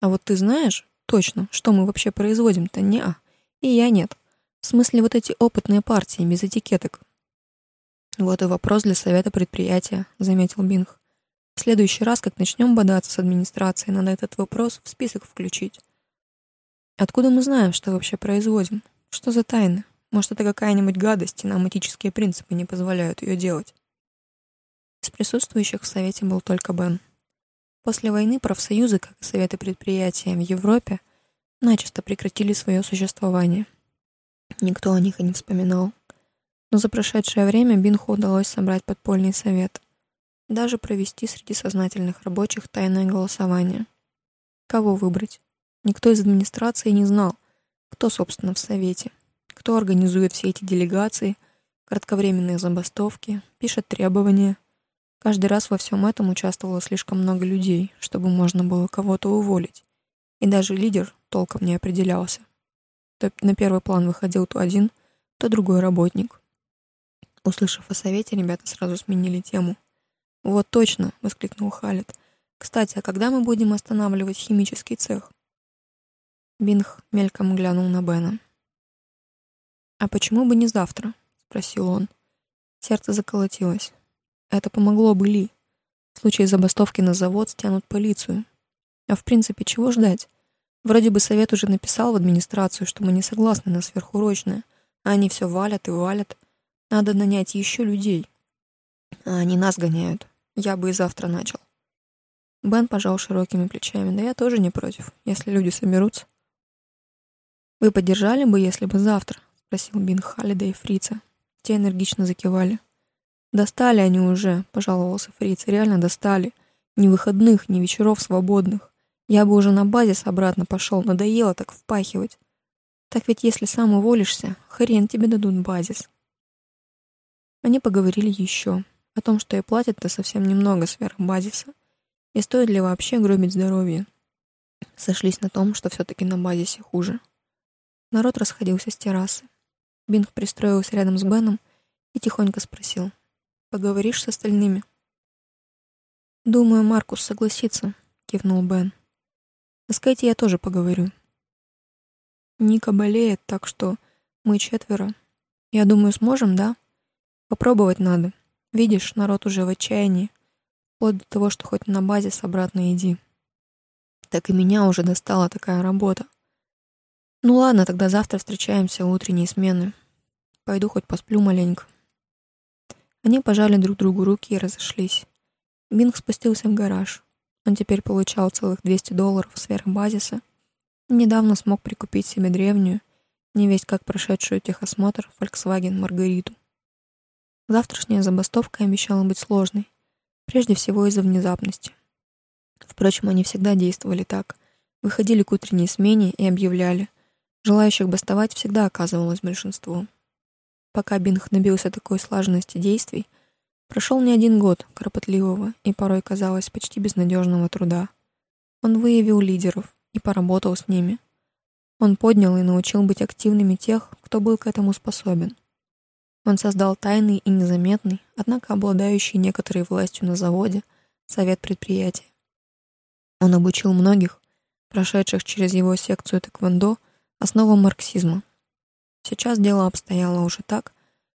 А вот ты знаешь точно, что мы вообще производим-то? Не-а. И я нет. В смысле, вот эти опытные партии, без этикеток. Вот и вопрос для совета предприятия, заметил Бинг. В следующий раз, как начнем бодаться с администрацией, надо этот вопрос в список включить. Откуда мы знаем, что вообще производим? Что за тайны? Может, это какая-нибудь гадость, и нам этические принципы не позволяют ее делать. Из присутствующих в Совете был только Бен. После войны профсоюзы, как и советы предприятия в Европе, начисто прекратили свое существование. Никто о них и не вспоминал. Но за прошедшее время Бинху удалось собрать подпольный совет. даже провести среди сознательных рабочих тайное голосование. Кого выбрать? Никто из администрации не знал, кто, собственно, в Совете, кто организует все эти делегации, кратковременные забастовки, пишет требования. Каждый раз во всем этом участвовало слишком много людей, чтобы можно было кого-то уволить. И даже лидер толком не определялся. То на первый план выходил то один, то другой работник. Услышав о совете, ребята сразу сменили тему. «Вот точно!» — воскликнул Халет. «Кстати, а когда мы будем останавливать химический цех?» Бинг мельком глянул на Бена. «А почему бы не завтра?» — спросил он. Сердце заколотилось. Это помогло бы Ли. В случае забастовки на завод стянут полицию. А в принципе, чего ждать? Вроде бы совет уже написал в администрацию, что мы не согласны на сверхурочное, а они все валят и валят. Надо нанять еще людей. А они нас гоняют. Я бы и завтра начал. Бен пожал широкими плечами. Да я тоже не против, если люди соберутся. «Вы поддержали бы, если бы завтра?» — спросил Бин Халлида и Фрица. Те энергично закивали. «Достали они уже», — пожаловался Фриц. «Реально достали. Ни выходных, ни вечеров свободных. Я бы уже на базис обратно пошел, надоело так впахивать. Так ведь если сам уволишься, хрен тебе дадут базис». Они поговорили еще о том, что и платят-то совсем немного сверх базиса, и стоит ли вообще гробить здоровье. Сошлись на том, что все-таки на базисе хуже. Народ расходился с террасы. Бинг пристроился рядом с Беном и тихонько спросил. «Поговоришь с остальными?» «Думаю, Маркус согласится», — кивнул Бен. «С Кэти я тоже поговорю. Ника болеет, так что мы четверо. Я думаю, сможем, да? Попробовать надо. Видишь, народ уже в отчаянии. Вплоть до того, что хоть на базе с обратно иди. Так и меня уже достала такая работа. Ну ладно, тогда завтра встречаемся у утренней смены. Пойду хоть посплю маленько. Они пожали друг другу руки и разошлись. Бинг спустился в гараж. Он теперь получал целых 200 долларов сверх базиса. Недавно смог прикупить себе древнюю, не весь как прошедшую техосмотр Volkswagen Маргариту. Завтрашняя забастовка обещала быть сложной, прежде всего из-за внезапности. Впрочем, они всегда действовали так. Выходили к утренней смене и объявляли, Желающих бастовать всегда оказывалось большинство. Пока Бинг набился такой слаженности действий, прошел не один год кропотливого и порой, казалось, почти безнадежного труда. Он выявил лидеров и поработал с ними. Он поднял и научил быть активными тех, кто был к этому способен. Он создал тайный и незаметный, однако обладающий некоторой властью на заводе, совет предприятия. Он обучил многих, прошедших через его секцию тэквондо, основам марксизма. Сейчас дело обстояло уже так,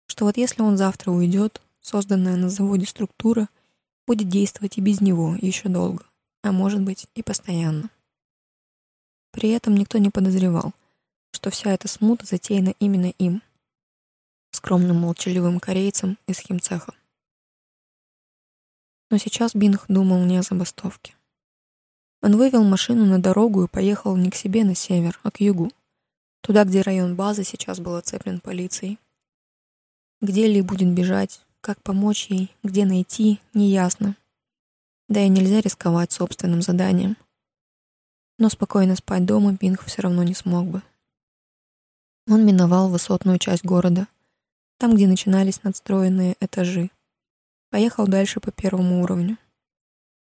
что вот если он завтра уйдет, созданная на заводе структура будет действовать и без него еще долго, а может быть и постоянно. При этом никто не подозревал, что вся эта смута затеяна именно им, скромным молчаливым корейцем из химцеха. Но сейчас Бинг думал не о забастовке. Он вывел машину на дорогу и поехал не к себе на север, а к югу, Туда, где район базы сейчас был оцеплен полицией. Где Ли будет бежать, как помочь ей, где найти, неясно. Да и нельзя рисковать собственным заданием. Но спокойно спать дома Бинг все равно не смог бы. Он миновал высотную часть города, там, где начинались надстроенные этажи. Поехал дальше по первому уровню.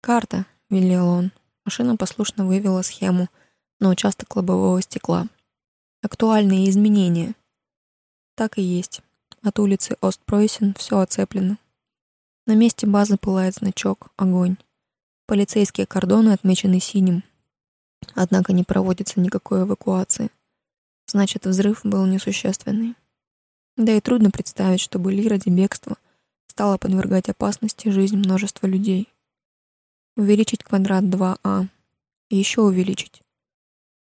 «Карта», — велел он. Машина послушно вывела схему на участок лобового стекла актуальные изменения. Так и есть. От улицы Остпройсен все оцеплено. На месте базы пылает значок «Огонь». Полицейские кордоны отмечены синим. Однако не проводится никакой эвакуации. Значит, взрыв был несущественный. Да и трудно представить, чтобы Ли ради бегства стала подвергать опасности жизнь множества людей. Увеличить квадрат 2а. И еще увеличить.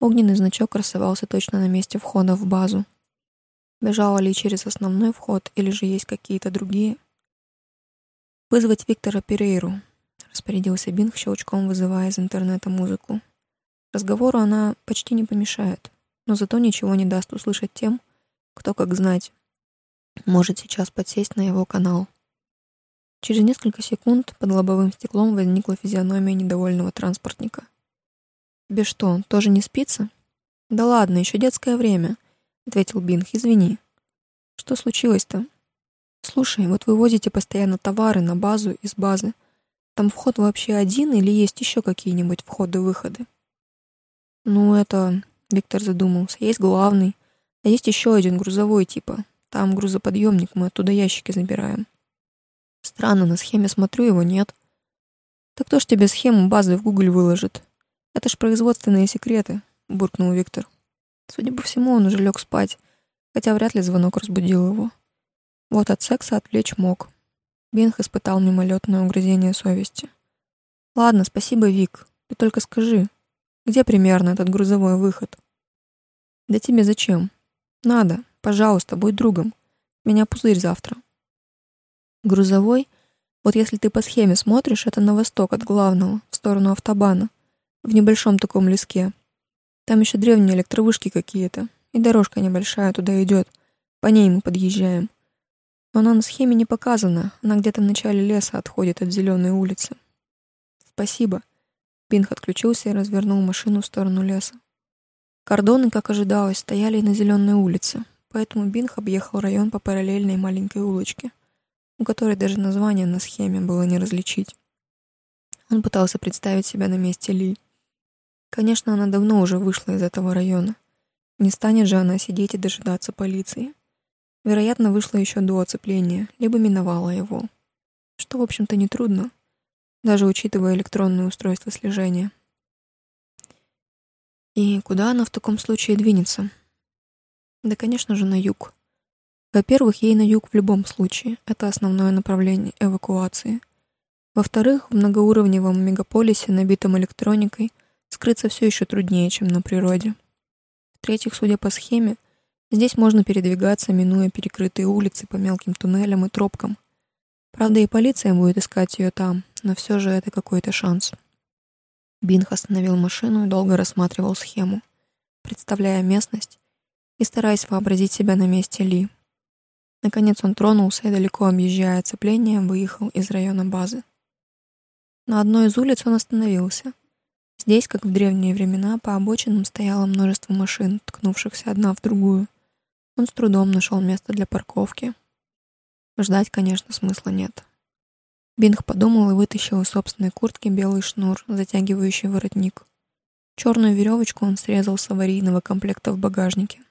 Огненный значок красовался точно на месте входа в базу. Бежала ли через основной вход или же есть какие-то другие? «Вызвать Виктора Перейру», — распорядился Бинг, щелчком вызывая из интернета музыку. Разговору она почти не помешает, но зато ничего не даст услышать тем, кто, как знать, может сейчас подсесть на его канал. Через несколько секунд под лобовым стеклом возникла физиономия недовольного транспортника. «Тебе что, тоже не спится?» «Да ладно, еще детское время», — ответил Бинг. «Извини». «Что случилось-то?» «Слушай, вот вы возите постоянно товары на базу из базы. Там вход вообще один или есть еще какие-нибудь входы-выходы?» «Ну, это...» — Виктор задумался. «Есть главный, а есть еще один грузовой типа. Там грузоподъемник, мы оттуда ящики забираем». «Странно, на схеме смотрю, его нет». «Так кто ж тебе схему базы в Google выложит? Это ж производственные секреты», — буркнул Виктор. Судя по всему, он уже лег спать, хотя вряд ли звонок разбудил его. Вот от секса отвлечь мог. Бинх испытал мимолетное угрызение совести. «Ладно, спасибо, Вик. Ты только скажи, где примерно этот грузовой выход?» «Да тебе зачем?» «Надо. Пожалуйста, будь другом. Меня пузырь завтра». Грузовой, вот если ты по схеме смотришь, это на восток от главного, в сторону автобана, в небольшом таком леске. Там еще древние электровышки какие-то, и дорожка небольшая туда идет. По ней мы подъезжаем. Но она на схеме не показана, она где-то в начале леса отходит от зеленой улицы. Спасибо. Бинх отключился и развернул машину в сторону леса. Кордоны, как ожидалось, стояли и на зеленой улице, поэтому Бинх объехал район по параллельной маленькой улочке, у которой даже название на схеме было не различить. Он пытался представить себя на месте Ли. Конечно, она давно уже вышла из этого района. Не станет же она сидеть и дожидаться полиции. Вероятно, вышла еще до оцепления, либо миновала его. Что, в общем-то, нетрудно, даже учитывая электронное устройство слежения. И куда она в таком случае двинется? Да, конечно же, на юг. Во-первых, ей на юг в любом случае. Это основное направление эвакуации. Во-вторых, в многоуровневом мегаполисе, набитом электроникой, скрыться все еще труднее, чем на природе. В-третьих, судя по схеме, здесь можно передвигаться, минуя перекрытые улицы по мелким туннелям и тропкам. Правда, и полиция будет искать ее там, но все же это какой-то шанс. Бинх остановил машину и долго рассматривал схему, представляя местность и стараясь вообразить себя на месте Ли. Наконец он тронулся и, далеко объезжая оцепление, выехал из района базы. На одной из улиц он остановился — Здесь, как в древние времена, по обочинам стояло множество машин, ткнувшихся одна в другую. Он с трудом нашел место для парковки. Ждать, конечно, смысла нет. Бинг подумал и вытащил из собственной куртки белый шнур, затягивающий воротник. Черную веревочку он срезал с аварийного комплекта в багажнике.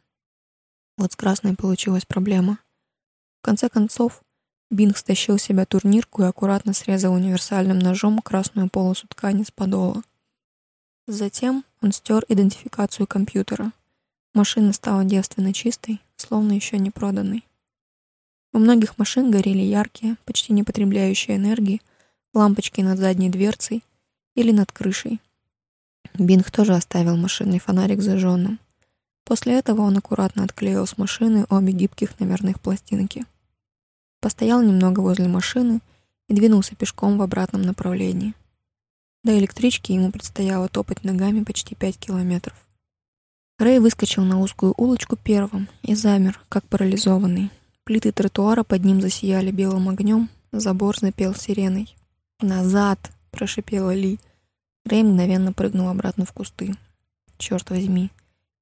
Вот с красной получилась проблема. В конце концов, Бинг стащил себя турнирку и аккуратно срезал универсальным ножом красную полосу ткани с подола. Затем он стер идентификацию компьютера. Машина стала девственно чистой, словно еще не проданной. У многих машин горели яркие, почти не потребляющие энергии, лампочки над задней дверцей или над крышей. Бинг тоже оставил машинный фонарик зажженным. После этого он аккуратно отклеил с машины обе гибких номерных пластинки. Постоял немного возле машины и двинулся пешком в обратном направлении. До электрички ему предстояло топать ногами почти пять километров. Рэй выскочил на узкую улочку первым и замер, как парализованный. Плиты тротуара под ним засияли белым огнем, забор запел сиреной. «Назад!» — прошипела Ли. Рэй мгновенно прыгнул обратно в кусты. Черт возьми.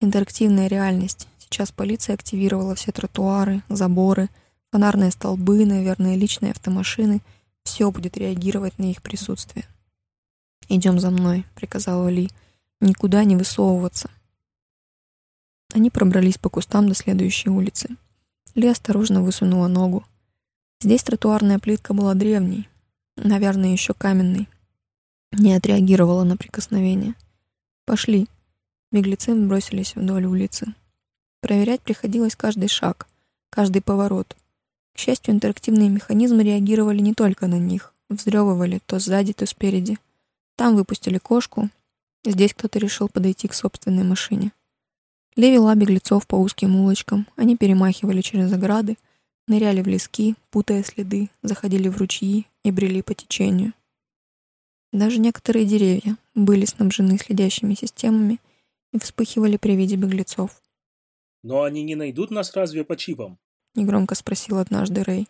Интерактивная реальность. Сейчас полиция активировала все тротуары, заборы, фонарные столбы, наверное, личные автомашины. Все будет реагировать на их присутствие. «Идем за мной», — приказала Ли. «Никуда не высовываться». Они пробрались по кустам до следующей улицы. Ли осторожно высунула ногу. Здесь тротуарная плитка была древней, наверное, еще каменной. Не отреагировала на прикосновение. «Пошли». Беглецы бросились вдоль улицы. Проверять приходилось каждый шаг, каждый поворот. К счастью, интерактивные механизмы реагировали не только на них, вздрёвывали то сзади, то спереди — там выпустили кошку. Здесь кто-то решил подойти к собственной машине. Ли вела беглецов по узким улочкам. Они перемахивали через ограды, ныряли в лески, путая следы, заходили в ручьи и брели по течению. Даже некоторые деревья были снабжены следящими системами и вспыхивали при виде беглецов. «Но они не найдут нас разве по чипам?» — негромко спросил однажды Рэй.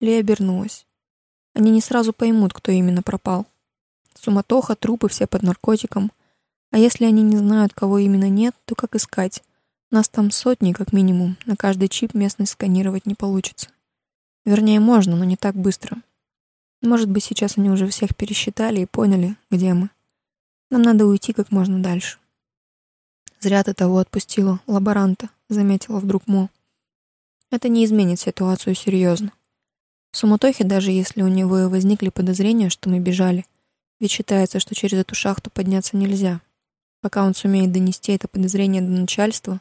Ли обернулась. Они не сразу поймут, кто именно пропал. Суматоха, трупы, все под наркотиком. А если они не знают, кого именно нет, то как искать? Нас там сотни, как минимум. На каждый чип местность сканировать не получится. Вернее, можно, но не так быстро. Может быть, сейчас они уже всех пересчитали и поняли, где мы. Нам надо уйти как можно дальше. Зря ты того отпустила, лаборанта, заметила вдруг Мо. Это не изменит ситуацию серьезно. В суматохе, даже если у него и возникли подозрения, что мы бежали, ведь считается, что через эту шахту подняться нельзя. Пока он сумеет донести это подозрение до начальства.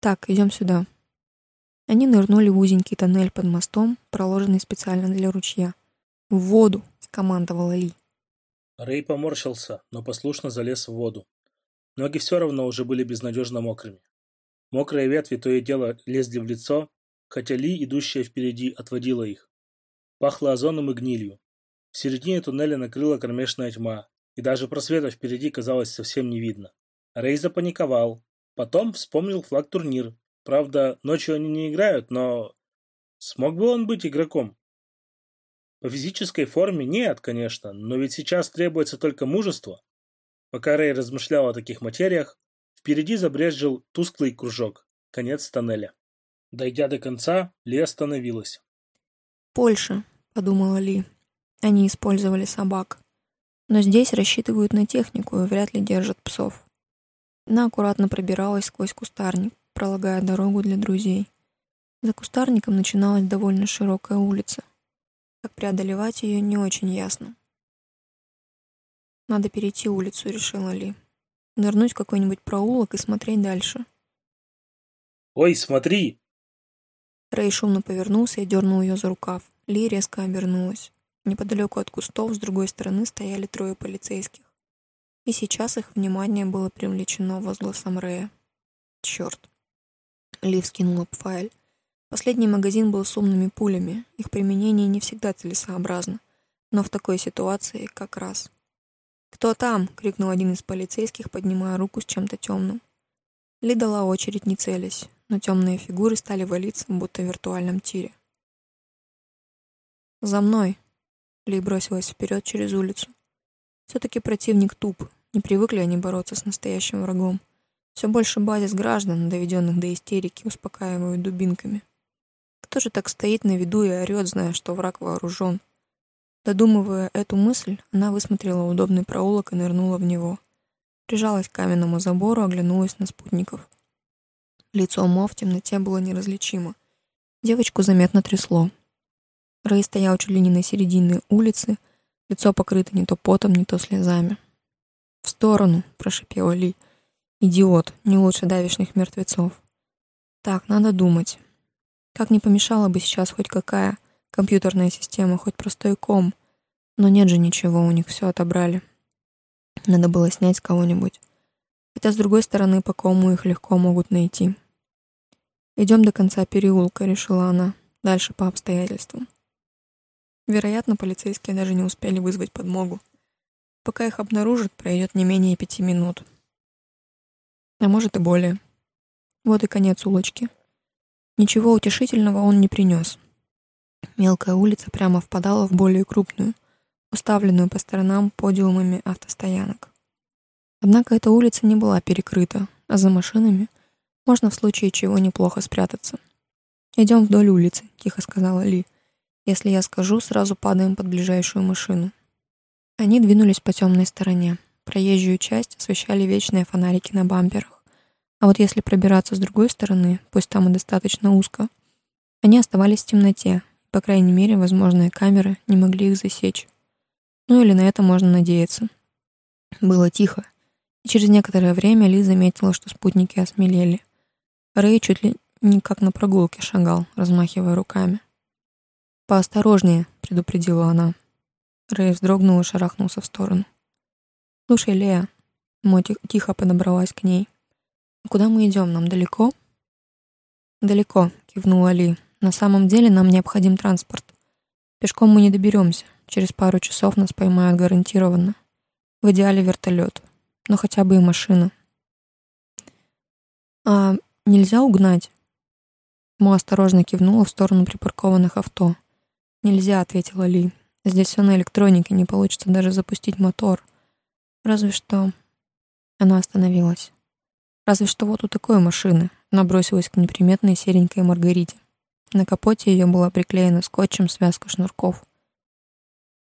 Так, идем сюда. Они нырнули в узенький тоннель под мостом, проложенный специально для ручья. «В воду!» — скомандовала Ли. Рэй поморщился, но послушно залез в воду. Ноги все равно уже были безнадежно мокрыми. Мокрые ветви то и дело лезли в лицо, хотя Ли, идущая впереди, отводила их. Пахло озоном и гнилью. В середине туннеля накрыла кромешная тьма, и даже просвета впереди казалось совсем не видно. Рэй запаниковал. Потом вспомнил флаг-турнир. Правда, ночью они не играют, но... Смог бы он быть игроком? По физической форме нет, конечно, но ведь сейчас требуется только мужество. Пока Рэй размышлял о таких материях, впереди забрезжил тусклый кружок, конец тоннеля. Дойдя до конца, Ли остановилась. «Польша», — подумала Ли. Они использовали собак. Но здесь рассчитывают на технику и вряд ли держат псов. Она аккуратно пробиралась сквозь кустарник, пролагая дорогу для друзей. За кустарником начиналась довольно широкая улица — как преодолевать ее, не очень ясно. Надо перейти улицу, решила Ли. Нырнуть в какой-нибудь проулок и смотреть дальше. «Ой, смотри!» Рэй шумно повернулся и дернул ее за рукав. Ли резко обернулась. Неподалеку от кустов с другой стороны стояли трое полицейских. И сейчас их внимание было привлечено возгласом Рэя. Черт. Ли вскинула пфайль. Последний магазин был с умными пулями, их применение не всегда целесообразно, но в такой ситуации как раз. «Кто там?» — крикнул один из полицейских, поднимая руку с чем-то темным. Ли дала очередь, не целясь, но темные фигуры стали валиться, будто в виртуальном тире. «За мной!» — Ли бросилась вперед через улицу. Все-таки противник туп, не привыкли они бороться с настоящим врагом. Все больше базис граждан, доведенных до истерики, успокаивают дубинками. Кто же так стоит на виду и орет, зная, что враг вооружен? Додумывая эту мысль, она высмотрела удобный проулок и нырнула в него. Прижалась к каменному забору, оглянулась на спутников. Лицо Мо в темноте было неразличимо. Девочку заметно трясло. Рэй стоял чуть ли не на середине улицы, лицо покрыто не то потом, не то слезами. «В сторону!» — прошипела Ли. «Идиот, не лучше давишних мертвецов». «Так, надо думать. Как не помешала бы сейчас хоть какая компьютерная система, хоть простой ком. Но нет же ничего, у них все отобрали. Надо было снять с кого-нибудь. Хотя, с другой стороны, по кому их легко могут найти. «Идем до конца переулка», — решила она. Дальше по обстоятельствам. Вероятно, полицейские даже не успели вызвать подмогу. Пока их обнаружат, пройдет не менее пяти минут. А может и более. Вот и конец улочки. Ничего утешительного он не принес. Мелкая улица прямо впадала в более крупную, уставленную по сторонам подиумами автостоянок. Однако эта улица не была перекрыта, а за машинами можно в случае чего неплохо спрятаться. «Идем вдоль улицы», — тихо сказала Ли. «Если я скажу, сразу падаем под ближайшую машину». Они двинулись по темной стороне. Проезжую часть освещали вечные фонарики на бамперах. А вот если пробираться с другой стороны, пусть там и достаточно узко, они оставались в темноте, по крайней мере, возможные камеры не могли их засечь. Ну или на это можно надеяться. Было тихо, и через некоторое время Ли заметила, что спутники осмелели. Рэй чуть ли не как на прогулке шагал, размахивая руками. «Поосторожнее», — предупредила она. Рэй вздрогнул и шарахнулся в сторону. «Слушай, Лея», — Мо тихо подобралась к ней, «Куда мы идем? Нам далеко?» «Далеко», — кивнула Ли. «На самом деле нам необходим транспорт. Пешком мы не доберемся. Через пару часов нас поймают гарантированно. В идеале вертолет. Но хотя бы и машина». «А нельзя угнать?» Мо осторожно кивнула в сторону припаркованных авто. «Нельзя», — ответила Ли. Здесь все на электронике, не получится даже запустить мотор. Разве что... Она остановилась. Разве что вот у такой машины. Она бросилась к неприметной серенькой Маргарите. На капоте ее была приклеена скотчем связка шнурков.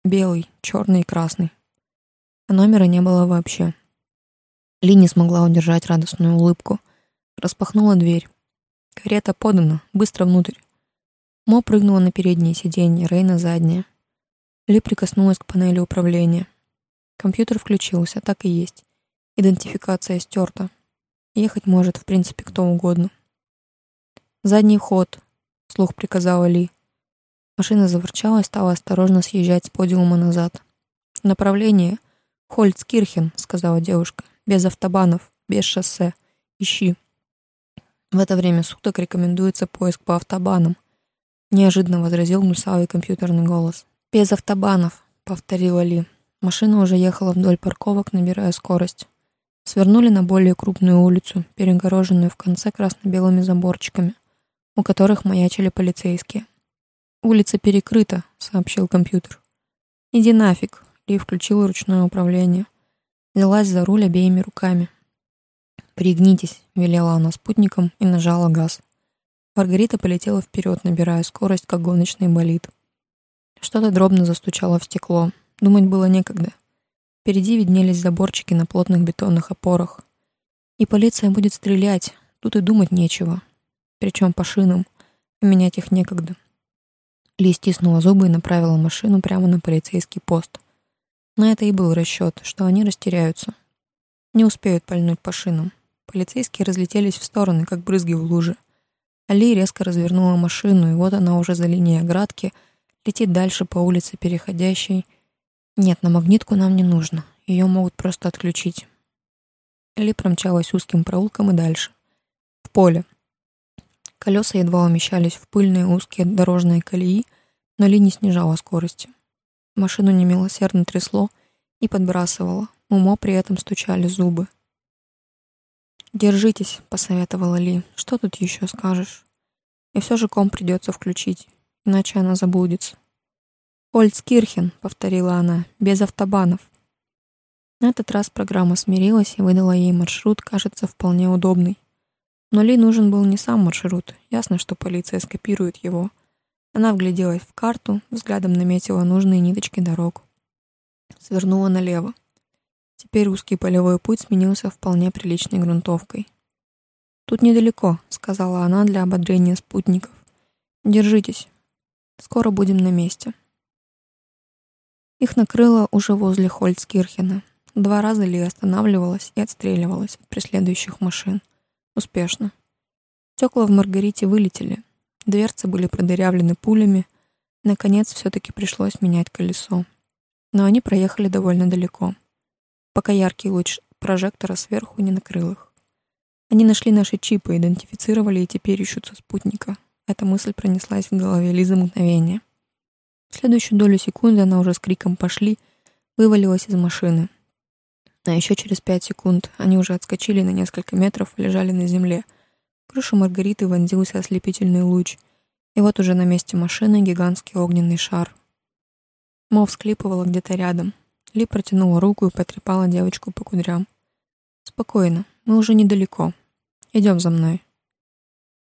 Белый, черный и красный. А номера не было вообще. Ли не смогла удержать радостную улыбку. Распахнула дверь. Карета подана, быстро внутрь. Мо прыгнула на переднее сиденье, Рей на заднее. Ли прикоснулась к панели управления. Компьютер включился, так и есть. Идентификация стерта. Ехать может, в принципе, кто угодно. «Задний ход», — слух приказала Ли. Машина заворчала и стала осторожно съезжать с подиума назад. «Направление — Хольцкирхен», — сказала девушка. «Без автобанов, без шоссе. Ищи». В это время суток рекомендуется поиск по автобанам. Неожиданно возразил гнусавый компьютерный голос. «Без автобанов», — повторила Ли. Машина уже ехала вдоль парковок, набирая скорость. Свернули на более крупную улицу, перегороженную в конце красно-белыми заборчиками, у которых маячили полицейские. «Улица перекрыта», — сообщил компьютер. «Иди нафиг», — Ли включил ручное управление. Взялась за руль обеими руками. «Пригнитесь», — велела она спутником и нажала газ. Маргарита полетела вперед, набирая скорость, как гоночный болид. Что-то дробно застучало в стекло. Думать было некогда. Впереди виднелись заборчики на плотных бетонных опорах. И полиция будет стрелять, тут и думать нечего. Причем по шинам, менять их некогда. Ли стиснула зубы и направила машину прямо на полицейский пост. На это и был расчет, что они растеряются. Не успеют пальнуть по шинам. Полицейские разлетелись в стороны, как брызги в луже. Али резко развернула машину, и вот она уже за линией оградки летит дальше по улице переходящей. Нет, на магнитку нам не нужно. Ее могут просто отключить. Ли промчалась узким проулком и дальше. В поле. Колеса едва умещались в пыльные узкие дорожные колеи, но Ли не снижала скорости. Машину немилосердно трясло и подбрасывало. Умо при этом стучали зубы. «Держитесь», — посоветовала Ли. «Что тут еще скажешь?» И все же ком придется включить, иначе она заблудится. «Ольцкирхен», — повторила она, — «без автобанов». На этот раз программа смирилась и выдала ей маршрут, кажется, вполне удобный. Но Ли нужен был не сам маршрут. Ясно, что полиция скопирует его. Она вгляделась в карту, взглядом наметила нужные ниточки дорог. Свернула налево. Теперь узкий полевой путь сменился вполне приличной грунтовкой. «Тут недалеко», — сказала она для ободрения спутников. «Держитесь. Скоро будем на месте». Их накрыло уже возле Хольцкирхена. Два раза Ли останавливалась и отстреливалась от преследующих машин. Успешно. Стекла в Маргарите вылетели. Дверцы были продырявлены пулями. Наконец, все-таки пришлось менять колесо. Но они проехали довольно далеко, пока яркий луч прожектора сверху не накрыл их. Они нашли наши чипы, идентифицировали и теперь ищут со спутника. Эта мысль пронеслась в голове Лизы мгновение. В следующую долю секунды она уже с криком «пошли» вывалилась из машины. А еще через пять секунд они уже отскочили на несколько метров и лежали на земле. В крышу Маргариты вонзился ослепительный луч. И вот уже на месте машины гигантский огненный шар. Мо всклипывала где-то рядом. Ли протянула руку и потрепала девочку по кудрям. «Спокойно, мы уже недалеко. Идем за мной».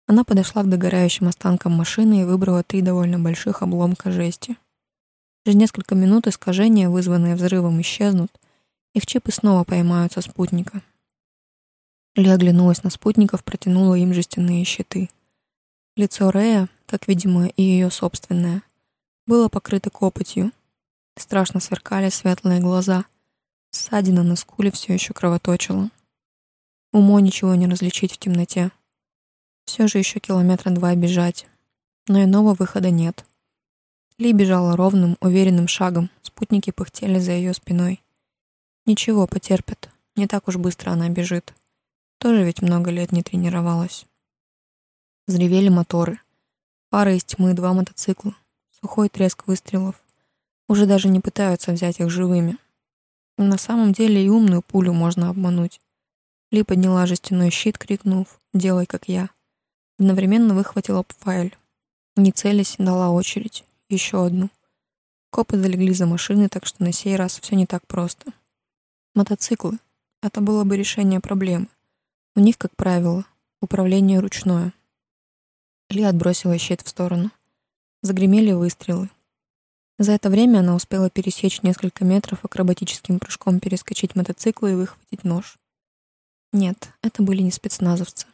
Она подошла к догорающим останкам машины и выбрала три довольно больших обломка жести. Через несколько минут искажения, вызванные взрывом, исчезнут — их чипы снова поймают со спутника. Ли оглянулась на спутников, протянула им жестяные щиты. Лицо Рея, как, видимо, и ее собственное, было покрыто копотью. Страшно сверкали светлые глаза. Ссадина на скуле все еще кровоточила. Умо ничего не различить в темноте. Все же еще километра два бежать. Но иного выхода нет. Ли бежала ровным, уверенным шагом. Спутники пыхтели за ее спиной. Ничего, потерпит. Не так уж быстро она бежит. Тоже ведь много лет не тренировалась. Взревели моторы. Пара из тьмы, два мотоцикла. Сухой треск выстрелов. Уже даже не пытаются взять их живыми. На самом деле и умную пулю можно обмануть. Ли подняла жестяной щит, крикнув «Делай, как я». Одновременно выхватила файль. Не целясь, дала очередь. Еще одну. Копы залегли за машины, так что на сей раз все не так просто. Мотоциклы. Это было бы решение проблемы. У них, как правило, управление ручное. Ли отбросила щит в сторону. Загремели выстрелы. За это время она успела пересечь несколько метров, акробатическим прыжком перескочить мотоцикл и выхватить нож. Нет, это были не спецназовцы.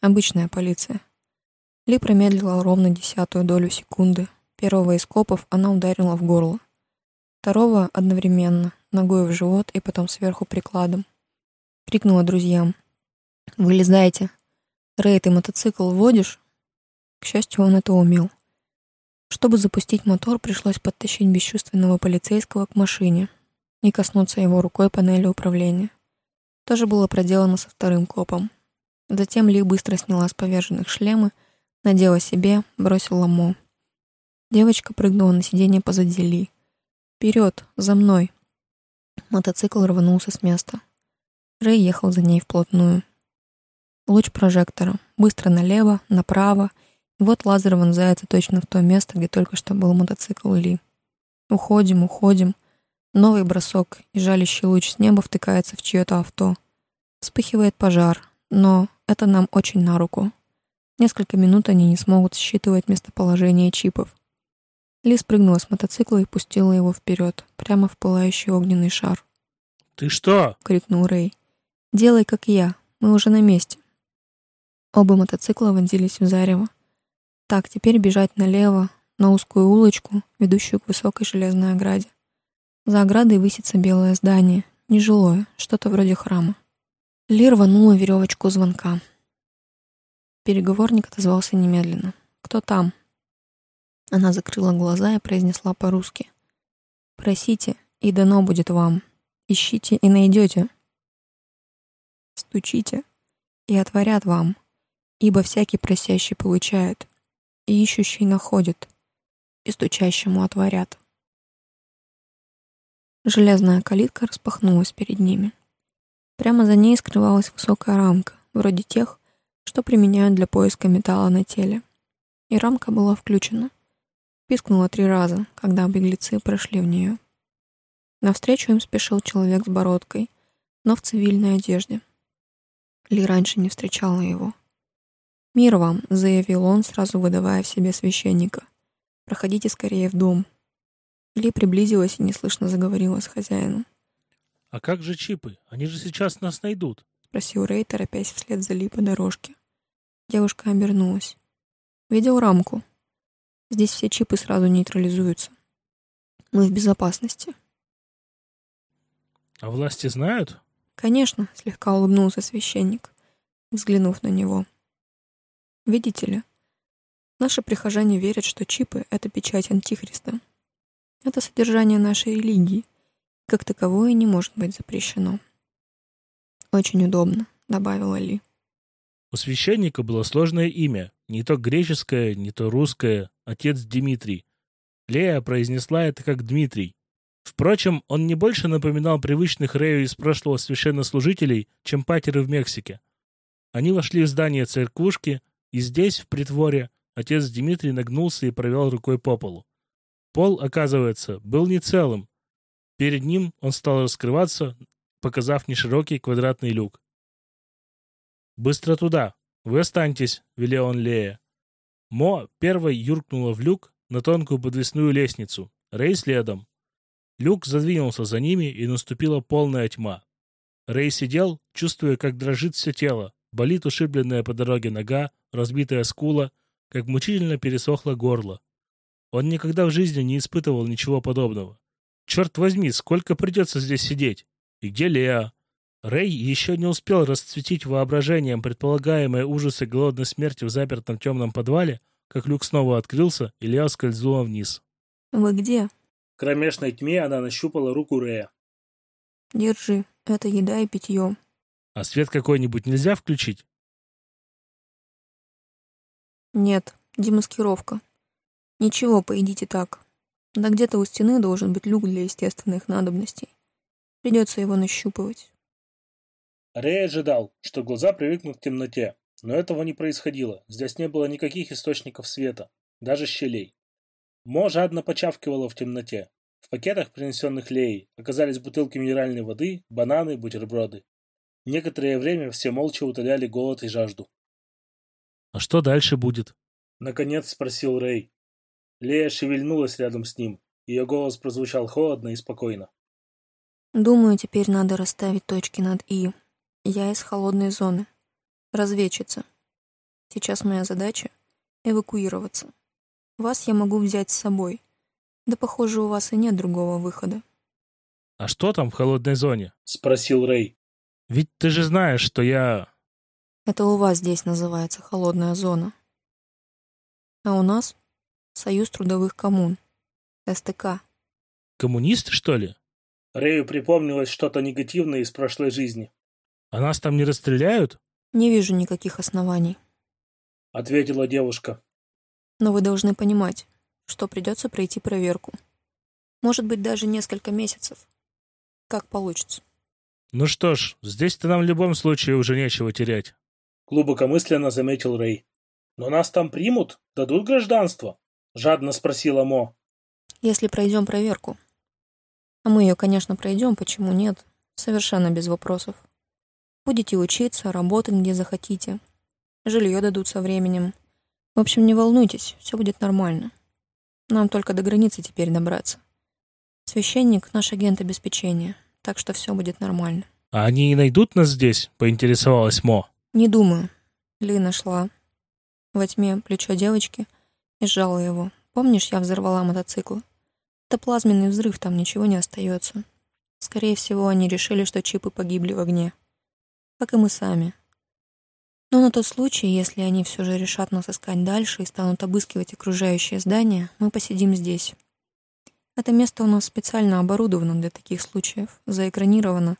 Обычная полиция. Ли промедлила ровно десятую долю секунды. Первого из копов она ударила в горло. Второго одновременно, ногой в живот и потом сверху прикладом. Крикнула друзьям. «Вылезайте! Рэй, ты мотоцикл водишь?» К счастью, он это умел. Чтобы запустить мотор, пришлось подтащить бесчувственного полицейского к машине и коснуться его рукой панели управления. То же было проделано со вторым копом. Затем Ли быстро сняла с поверженных шлемы, надела себе, бросила Мо. Девочка прыгнула на сиденье позади Ли. «Вперед! За мной!» Мотоцикл рванулся с места. Рэй ехал за ней вплотную. Луч прожектора. Быстро налево, направо — вот лазер вонзается точно в то место, где только что был мотоцикл Ли. Уходим, уходим. Новый бросок, и жалящий луч с неба втыкается в чье-то авто. Вспыхивает пожар, но это нам очень на руку. Несколько минут они не смогут считывать местоположение чипов. Ли спрыгнула с мотоцикла и пустила его вперед, прямо в пылающий огненный шар. «Ты что?» — крикнул Рэй. «Делай, как я. Мы уже на месте». Оба мотоцикла вонзились в зарево. Так, теперь бежать налево, на узкую улочку, ведущую к высокой железной ограде. За оградой высится белое здание, нежилое, что-то вроде храма. Ли рванула веревочку звонка. Переговорник отозвался немедленно. «Кто там?» Она закрыла глаза и произнесла по-русски. «Просите, и дано будет вам. Ищите и найдете. Стучите, и отворят вам, ибо всякий просящий получает, и ищущий находит, и стучащему отворят. Железная калитка распахнулась перед ними. Прямо за ней скрывалась высокая рамка, вроде тех, что применяют для поиска металла на теле. И рамка была включена. Пискнула три раза, когда беглецы прошли в нее. Навстречу им спешил человек с бородкой, но в цивильной одежде. Ли раньше не встречала его. «Мир вам», — заявил он, сразу выдавая в себе священника. «Проходите скорее в дом». Ли приблизилась и неслышно заговорила с хозяином. «А как же чипы? Они же сейчас нас найдут», — спросил Рэй, торопясь вслед за Ли по дорожке. Девушка обернулась. «Видел рамку? Здесь все чипы сразу нейтрализуются. Мы в безопасности». «А власти знают?» «Конечно», — слегка улыбнулся священник, взглянув на него. Видите ли, наши прихожане верят, что чипы — это печать Антихриста. Это содержание нашей религии. Как таковое не может быть запрещено. Очень удобно, добавила Ли. У священника было сложное имя, не то греческое, не то русское, отец Дмитрий. Лея произнесла это как Дмитрий. Впрочем, он не больше напоминал привычных Рэю из прошлого священнослужителей, чем патеры в Мексике. Они вошли в здание церквушки, и здесь, в притворе, отец Дмитрий нагнулся и провел рукой по полу. Пол, оказывается, был не целым. Перед ним он стал раскрываться, показав неширокий квадратный люк. «Быстро туда! Вы останьтесь!» — велел он Лея. Мо первой юркнула в люк на тонкую подвесную лестницу, Рэй следом. Люк задвинулся за ними, и наступила полная тьма. Рэй сидел, чувствуя, как дрожит все тело, болит ушибленная по дороге нога, разбитая скула, как мучительно пересохло горло. Он никогда в жизни не испытывал ничего подобного. Черт возьми, сколько придется здесь сидеть? И где Леа? Рэй еще не успел расцветить воображением предполагаемые ужасы голодной смерти в запертом темном подвале, как люк снова открылся, и Леа скользнула вниз. «Вы где?» В кромешной тьме она нащупала руку Рэя. «Держи, это еда и питье». «А свет какой-нибудь нельзя включить?» Нет, демаскировка. Ничего, поедите так. Да где-то у стены должен быть люк для естественных надобностей. Придется его нащупывать. Рэй ожидал, что глаза привыкнут к темноте, но этого не происходило. Здесь не было никаких источников света, даже щелей. Мо жадно почавкивала в темноте. В пакетах, принесенных Леей, оказались бутылки минеральной воды, бананы, бутерброды. Некоторое время все молча утоляли голод и жажду. «А что дальше будет?» Наконец спросил Рэй. Лея шевельнулась рядом с ним. Ее голос прозвучал холодно и спокойно. Думаю, теперь надо расставить точки над «и». Я из холодной зоны. Разведчица. Сейчас моя задача — эвакуироваться. Вас я могу взять с собой. Да, похоже, у вас и нет другого выхода. «А что там в холодной зоне?» — спросил Рэй. «Ведь ты же знаешь, что я...» Это у вас здесь называется холодная зона. А у нас — Союз трудовых коммун. СТК. Коммунисты, что ли? Рэю припомнилось что-то негативное из прошлой жизни. А нас там не расстреляют? Не вижу никаких оснований. Ответила девушка. Но вы должны понимать, что придется пройти проверку. Может быть, даже несколько месяцев. Как получится. Ну что ж, здесь-то нам в любом случае уже нечего терять. Глубокомысленно заметил Рэй. Но нас там примут? Дадут гражданство? Жадно спросила Мо. Если пройдем проверку. А мы ее, конечно, пройдем, почему нет? Совершенно без вопросов. Будете учиться, работать где захотите. Жилье дадут со временем. В общем, не волнуйтесь, все будет нормально. Нам только до границы теперь добраться. Священник — наш агент обеспечения, так что все будет нормально. А они и найдут нас здесь? Поинтересовалась Мо. Не думаю. Ли нашла. Во тьме плечо девочки и сжала его. Помнишь, я взорвала мотоцикл? Это плазменный взрыв, там ничего не остается. Скорее всего, они решили, что чипы погибли в огне. Как и мы сами. Но на тот случай, если они все же решат нас искать дальше и станут обыскивать окружающее здание, мы посидим здесь. Это место у нас специально оборудовано для таких случаев, заэкранировано,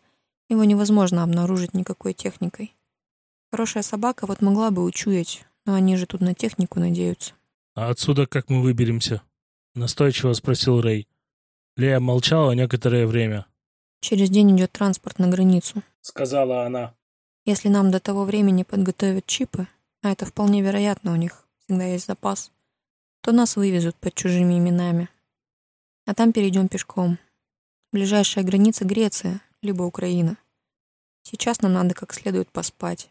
его невозможно обнаружить никакой техникой. Хорошая собака вот могла бы учуять, но они же тут на технику надеются. «А отсюда как мы выберемся?» — настойчиво спросил Рэй. Лея молчала некоторое время. «Через день идет транспорт на границу», — сказала она. Если нам до того времени подготовят чипы, а это вполне вероятно, у них всегда есть запас, то нас вывезут под чужими именами. А там перейдем пешком. Ближайшая граница Греция, либо Украина. Сейчас нам надо как следует поспать.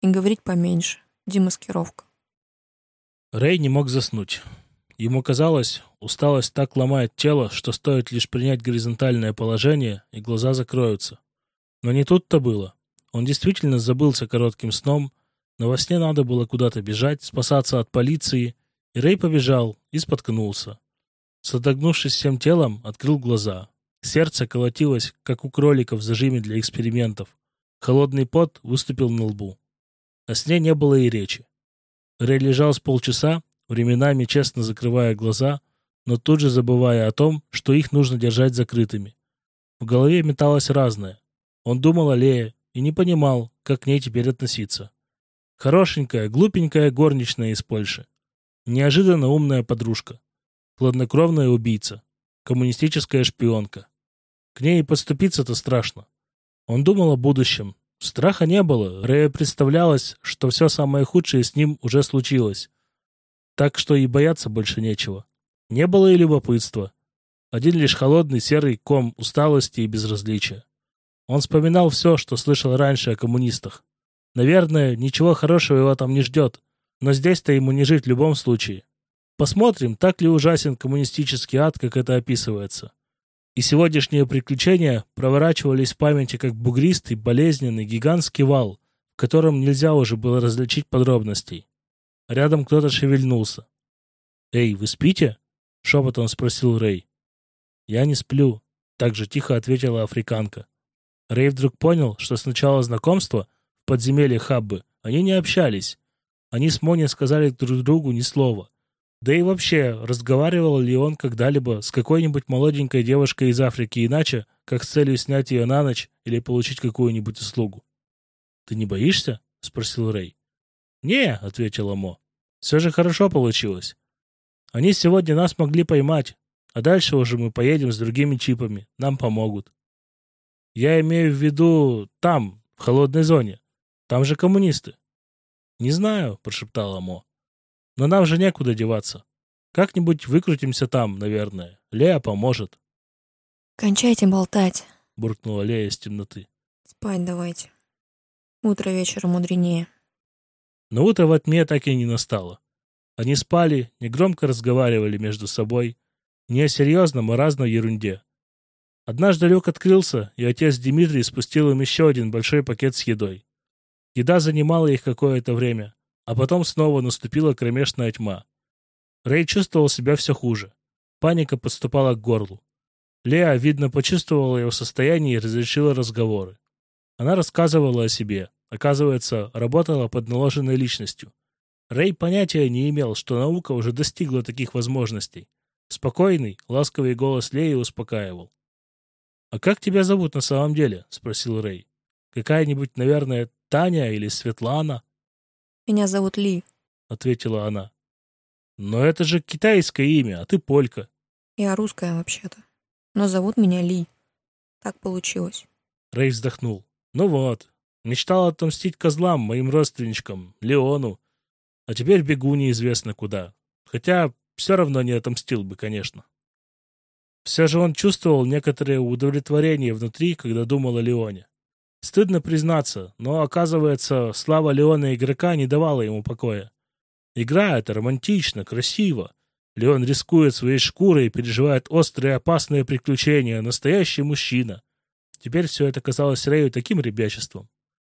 И говорить поменьше. Демаскировка. Рэй не мог заснуть. Ему казалось, усталость так ломает тело, что стоит лишь принять горизонтальное положение, и глаза закроются. Но не тут-то было. Он действительно забылся коротким сном, но во сне надо было куда-то бежать, спасаться от полиции, и Рэй побежал и споткнулся. Содогнувшись всем телом, открыл глаза. Сердце колотилось, как у кролика в зажиме для экспериментов. Холодный пот выступил на лбу. О сне не было и речи. Рэй лежал с полчаса, временами честно закрывая глаза, но тут же забывая о том, что их нужно держать закрытыми. В голове металось разное. Он думал о Лее, и не понимал, как к ней теперь относиться. Хорошенькая, глупенькая горничная из Польши. Неожиданно умная подружка. Хладнокровная убийца. Коммунистическая шпионка. К ней подступиться-то страшно. Он думал о будущем. Страха не было. Рэя представлялось, что все самое худшее с ним уже случилось. Так что и бояться больше нечего. Не было и любопытства. Один лишь холодный серый ком усталости и безразличия. Он вспоминал все, что слышал раньше о коммунистах. Наверное, ничего хорошего его там не ждет, но здесь-то ему не жить в любом случае. Посмотрим, так ли ужасен коммунистический ад, как это описывается. И сегодняшние приключения проворачивались в памяти как бугристый, болезненный, гигантский вал, в котором нельзя уже было различить подробностей. Рядом кто-то шевельнулся. «Эй, вы спите?» — шепотом спросил Рэй. «Я не сплю», — так же тихо ответила африканка. Рэй вдруг понял, что с начала знакомства в подземелье Хаббы они не общались. Они с Мо сказали друг другу ни слова. Да и вообще, разговаривал ли он когда-либо с какой-нибудь молоденькой девушкой из Африки иначе, как с целью снять ее на ночь или получить какую-нибудь услугу? «Ты не боишься?» — спросил Рэй. «Не», — ответила Мо. «Все же хорошо получилось. Они сегодня нас могли поймать, а дальше уже мы поедем с другими чипами. Нам помогут». Я имею в виду там, в холодной зоне. Там же коммунисты. Не знаю, прошептала Мо. Но нам же некуда деваться. Как-нибудь выкрутимся там, наверное. Лея поможет. «Кончайте болтать», — буркнула Лея из темноты. «Спать давайте. Утро вечера мудренее». Но утро во тьме так и не настало. Они спали, негромко разговаривали между собой, не о серьезном, а разной ерунде. Однажды люк открылся, и отец Дмитрий спустил им еще один большой пакет с едой. Еда занимала их какое-то время, а потом снова наступила кромешная тьма. Рэй чувствовал себя все хуже. Паника подступала к горлу. Леа, видно, почувствовала его состояние и разрешила разговоры. Она рассказывала о себе. Оказывается, работала под наложенной личностью. Рэй понятия не имел, что наука уже достигла таких возможностей. Спокойный, ласковый голос Леи успокаивал. «А как тебя зовут на самом деле?» — спросил Рэй. «Какая-нибудь, наверное, Таня или Светлана?» «Меня зовут Ли», — ответила она. «Но это же китайское имя, а ты полька». «Я русская вообще-то. Но зовут меня Ли. Так получилось». Рэй вздохнул. «Ну вот, мечтал отомстить козлам, моим родственничкам, Леону. А теперь бегу неизвестно куда. Хотя все равно не отомстил бы, конечно». Все же он чувствовал некоторое удовлетворение внутри, когда думал о Леоне. Стыдно признаться, но, оказывается, слава Леона игрока не давала ему покоя. Игра это романтично, красиво. Леон рискует своей шкурой и переживает острые опасные приключения. Настоящий мужчина. Теперь все это казалось Рэю таким ребячеством.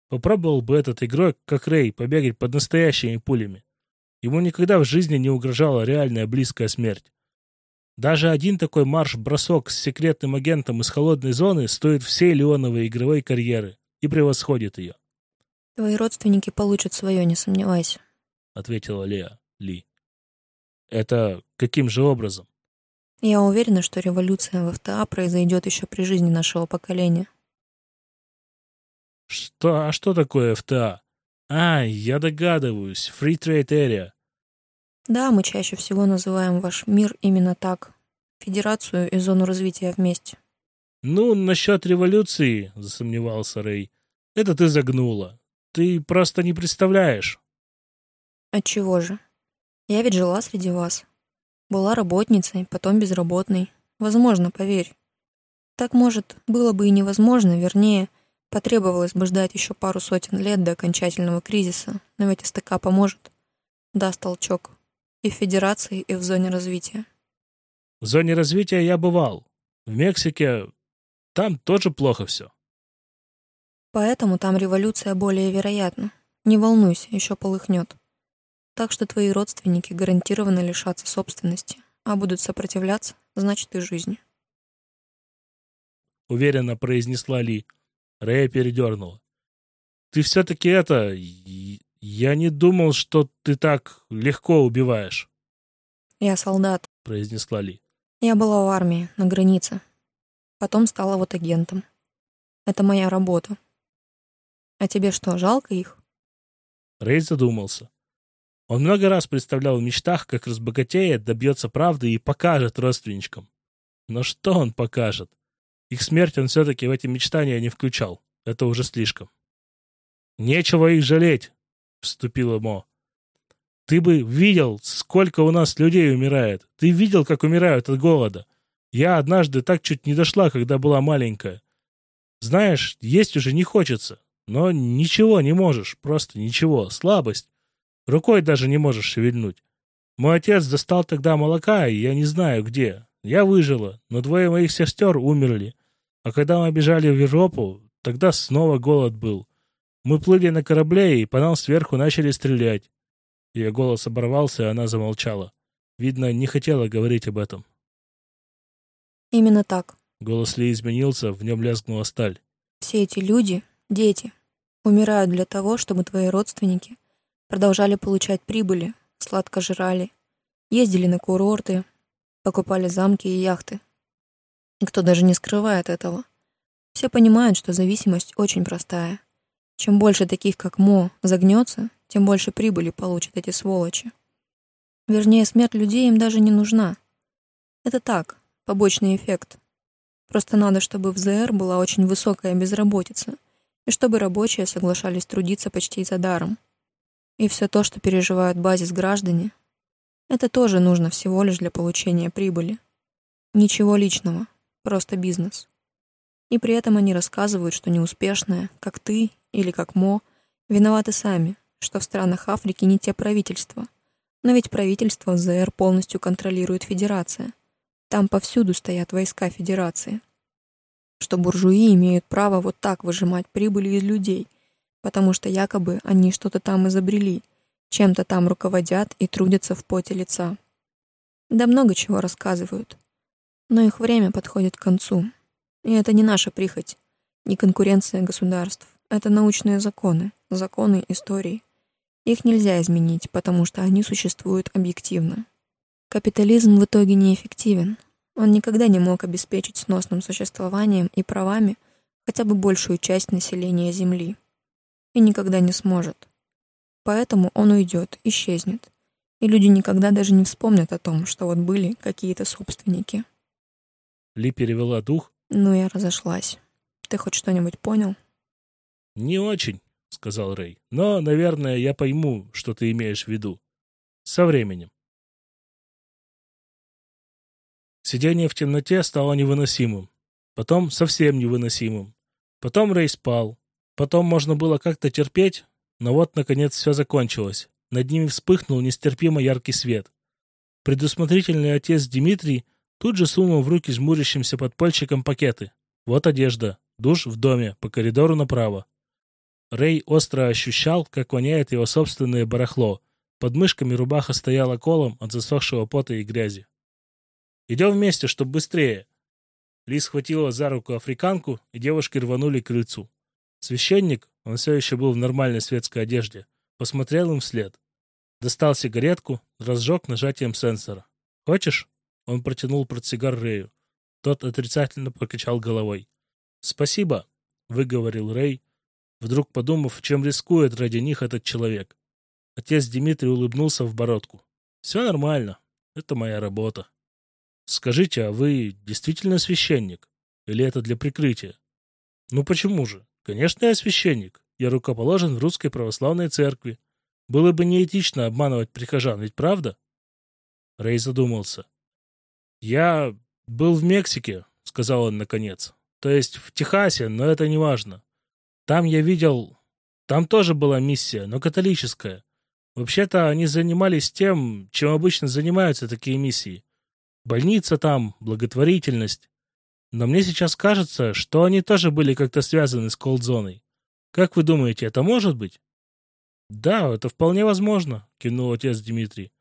Попробовал бы этот игрок, как Рэй, побегать под настоящими пулями. Ему никогда в жизни не угрожала реальная близкая смерть. Даже один такой марш-бросок с секретным агентом из холодной зоны стоит всей Леоновой игровой карьеры и превосходит ее. «Твои родственники получат свое, не сомневайся», — ответила Леа Ли. «Это каким же образом?» «Я уверена, что революция в ФТА произойдет еще при жизни нашего поколения». «Что? А что такое ФТА?» «А, я догадываюсь. Free Trade Area. Да, мы чаще всего называем ваш мир именно так. Федерацию и зону развития вместе. Ну, насчет революции, засомневался Рэй. Это ты загнула. Ты просто не представляешь. Отчего же? Я ведь жила среди вас. Была работницей, потом безработной. Возможно, поверь. Так, может, было бы и невозможно, вернее, потребовалось бы ждать еще пару сотен лет до окончательного кризиса, но ведь СТК поможет. Даст толчок. И в Федерации, и в зоне развития. В зоне развития я бывал. В Мексике там тоже плохо все. Поэтому там революция более вероятна. Не волнуйся, еще полыхнет. Так что твои родственники гарантированно лишатся собственности, а будут сопротивляться, значит и жизни. Уверенно произнесла Ли. Рэя передернула. Ты все-таки это... «Я не думал, что ты так легко убиваешь». «Я солдат», — произнесла Ли. «Я была в армии, на границе. Потом стала вот агентом. Это моя работа. А тебе что, жалко их?» Рейд задумался. Он много раз представлял в мечтах, как разбогатеет, добьется правды и покажет родственничкам. Но что он покажет? Их смерть он все-таки в эти мечтания не включал. Это уже слишком. «Нечего их жалеть», вступила Мо. Ты бы видел, сколько у нас людей умирает. Ты видел, как умирают от голода. Я однажды так чуть не дошла, когда была маленькая. Знаешь, есть уже не хочется. Но ничего не можешь, просто ничего. Слабость. Рукой даже не можешь шевельнуть. Мой отец достал тогда молока, и я не знаю где. Я выжила, но двое моих сестер умерли. А когда мы бежали в Европу, тогда снова голод был. Мы плыли на корабле, и по нам сверху начали стрелять. Ее голос оборвался, и она замолчала. Видно, не хотела говорить об этом. Именно так. Голос Ли изменился, в нем лязгнула сталь. Все эти люди — дети. Умирают для того, чтобы твои родственники продолжали получать прибыли, сладко жрали, ездили на курорты, покупали замки и яхты. Никто даже не скрывает этого. Все понимают, что зависимость очень простая. Чем больше таких, как Мо, загнется, тем больше прибыли получат эти сволочи. Вернее, смерть людей им даже не нужна. Это так, побочный эффект. Просто надо, чтобы в ЗР была очень высокая безработица, и чтобы рабочие соглашались трудиться почти за даром. И все то, что переживают базис граждане, Это тоже нужно всего лишь для получения прибыли. Ничего личного, просто бизнес. И при этом они рассказывают, что неуспешные, как ты или как Мо, виноваты сами, что в странах Африки не те правительства. Но ведь правительство ЗР полностью контролирует Федерация. Там повсюду стоят войска Федерации. Что буржуи имеют право вот так выжимать прибыли из людей, потому что якобы они что-то там изобрели, чем-то там руководят и трудятся в поте лица. Да много чего рассказывают. Но их время подходит к концу. И это не наша прихоть, не конкуренция государств. Это научные законы, законы истории. Их нельзя изменить, потому что они существуют объективно. Капитализм в итоге неэффективен. Он никогда не мог обеспечить сносным существованием и правами хотя бы большую часть населения Земли. И никогда не сможет. Поэтому он уйдет, исчезнет. И люди никогда даже не вспомнят о том, что вот были какие-то собственники. Ли перевела дух. Ну, я разошлась. Ты хоть что-нибудь понял? Не очень, сказал Рэй. Но, наверное, я пойму, что ты имеешь в виду. Со временем. Сидение в темноте стало невыносимым. Потом совсем невыносимым. Потом Рэй спал. Потом можно было как-то терпеть, но вот, наконец, все закончилось. Над ними вспыхнул нестерпимо яркий свет. Предусмотрительный отец Дмитрий Тут же сунул в руки жмурящимся подпольщикам пакеты. Вот одежда. Душ в доме, по коридору направо. Рэй остро ощущал, как воняет его собственное барахло. Под мышками рубаха стояла колом от засохшего пота и грязи. «Идем вместе, чтоб быстрее!» Ли схватила за руку африканку, и девушки рванули к крыльцу. Священник, он все еще был в нормальной светской одежде, посмотрел им вслед. Достал сигаретку, разжег нажатием сенсора. «Хочешь?» Он протянул портсигар Рэю. Тот отрицательно покачал головой. «Спасибо», — выговорил Рэй, вдруг подумав, чем рискует ради них этот человек. Отец Дмитрий улыбнулся в бородку. «Все нормально. Это моя работа». «Скажите, а вы действительно священник? Или это для прикрытия?» «Ну почему же? Конечно, я священник. Я рукоположен в русской православной церкви. Было бы неэтично обманывать прихожан, ведь правда?» Рэй задумался. «Я был в Мексике», — сказал он наконец. «То есть в Техасе, но это не важно. Там я видел... Там тоже была миссия, но католическая. Вообще-то они занимались тем, чем обычно занимаются такие миссии. Больница там, благотворительность. Но мне сейчас кажется, что они тоже были как-то связаны с колдзоной. Как вы думаете, это может быть? Да, это вполне возможно, кивнул отец Дмитрий.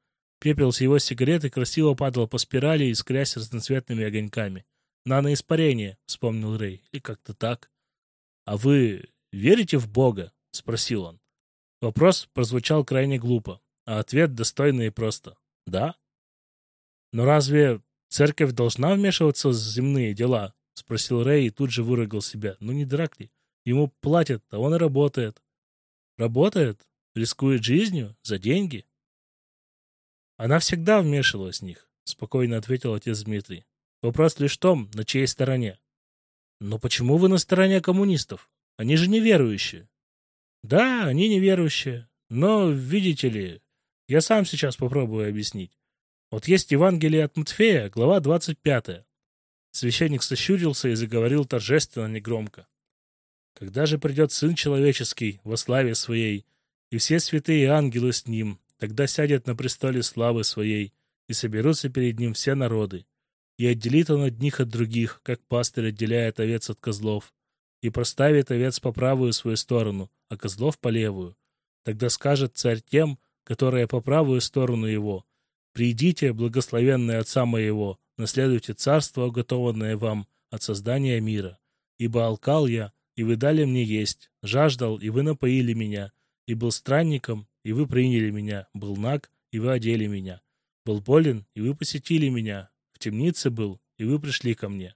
Пепел с его сигареты красиво падал по спирали, искрясь разноцветными огоньками. «Наноиспарение», — вспомнил Рэй, — «и как-то так». «А вы верите в Бога?» — спросил он. Вопрос прозвучал крайне глупо, а ответ достойный и просто. «Да». «Но разве церковь должна вмешиваться в земные дела?» — спросил Рэй и тут же выругал себя. «Ну не драк ли? Ему платят, а он и работает». «Работает? Рискует жизнью? За деньги?» Она всегда вмешивалась в них, спокойно ответил отец Дмитрий. Вопрос лишь в том, на чьей стороне. Но почему вы на стороне коммунистов? Они же неверующие. Да, они неверующие. Но, видите ли, я сам сейчас попробую объяснить. Вот есть Евангелие от Матфея, глава 25. Священник сощурился и заговорил торжественно негромко. Когда же придет Сын Человеческий во славе Своей, и все святые ангелы с Ним, Тогда сядет на престоле славы своей, и соберутся перед ним все народы. И отделит он одних от других, как пастырь отделяет овец от козлов, и проставит овец по правую свою сторону, а козлов по левую. Тогда скажет царь тем, которые по правую сторону его, «Придите, благословенные Отца моего, наследуйте царство, уготованное вам от создания мира. Ибо алкал я, и вы дали мне есть, жаждал, и вы напоили меня, и был странником, и вы приняли меня, был наг, и вы одели меня, был болен, и вы посетили меня, в темнице был, и вы пришли ко мне.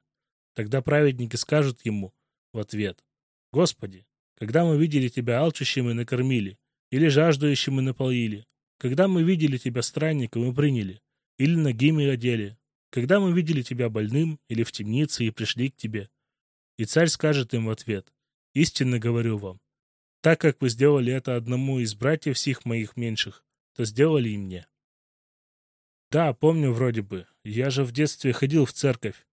Тогда праведники скажут ему в ответ, «Господи, когда мы видели Тебя алчущим и накормили, или жаждущим и напоили, когда мы видели Тебя странником и приняли, или нагим и одели, когда мы видели Тебя больным или в темнице и пришли к Тебе». И царь скажет им в ответ, «Истинно говорю вам, так как вы сделали это одному из братьев всех моих меньших, то сделали и мне. Да, помню вроде бы. Я же в детстве ходил в церковь.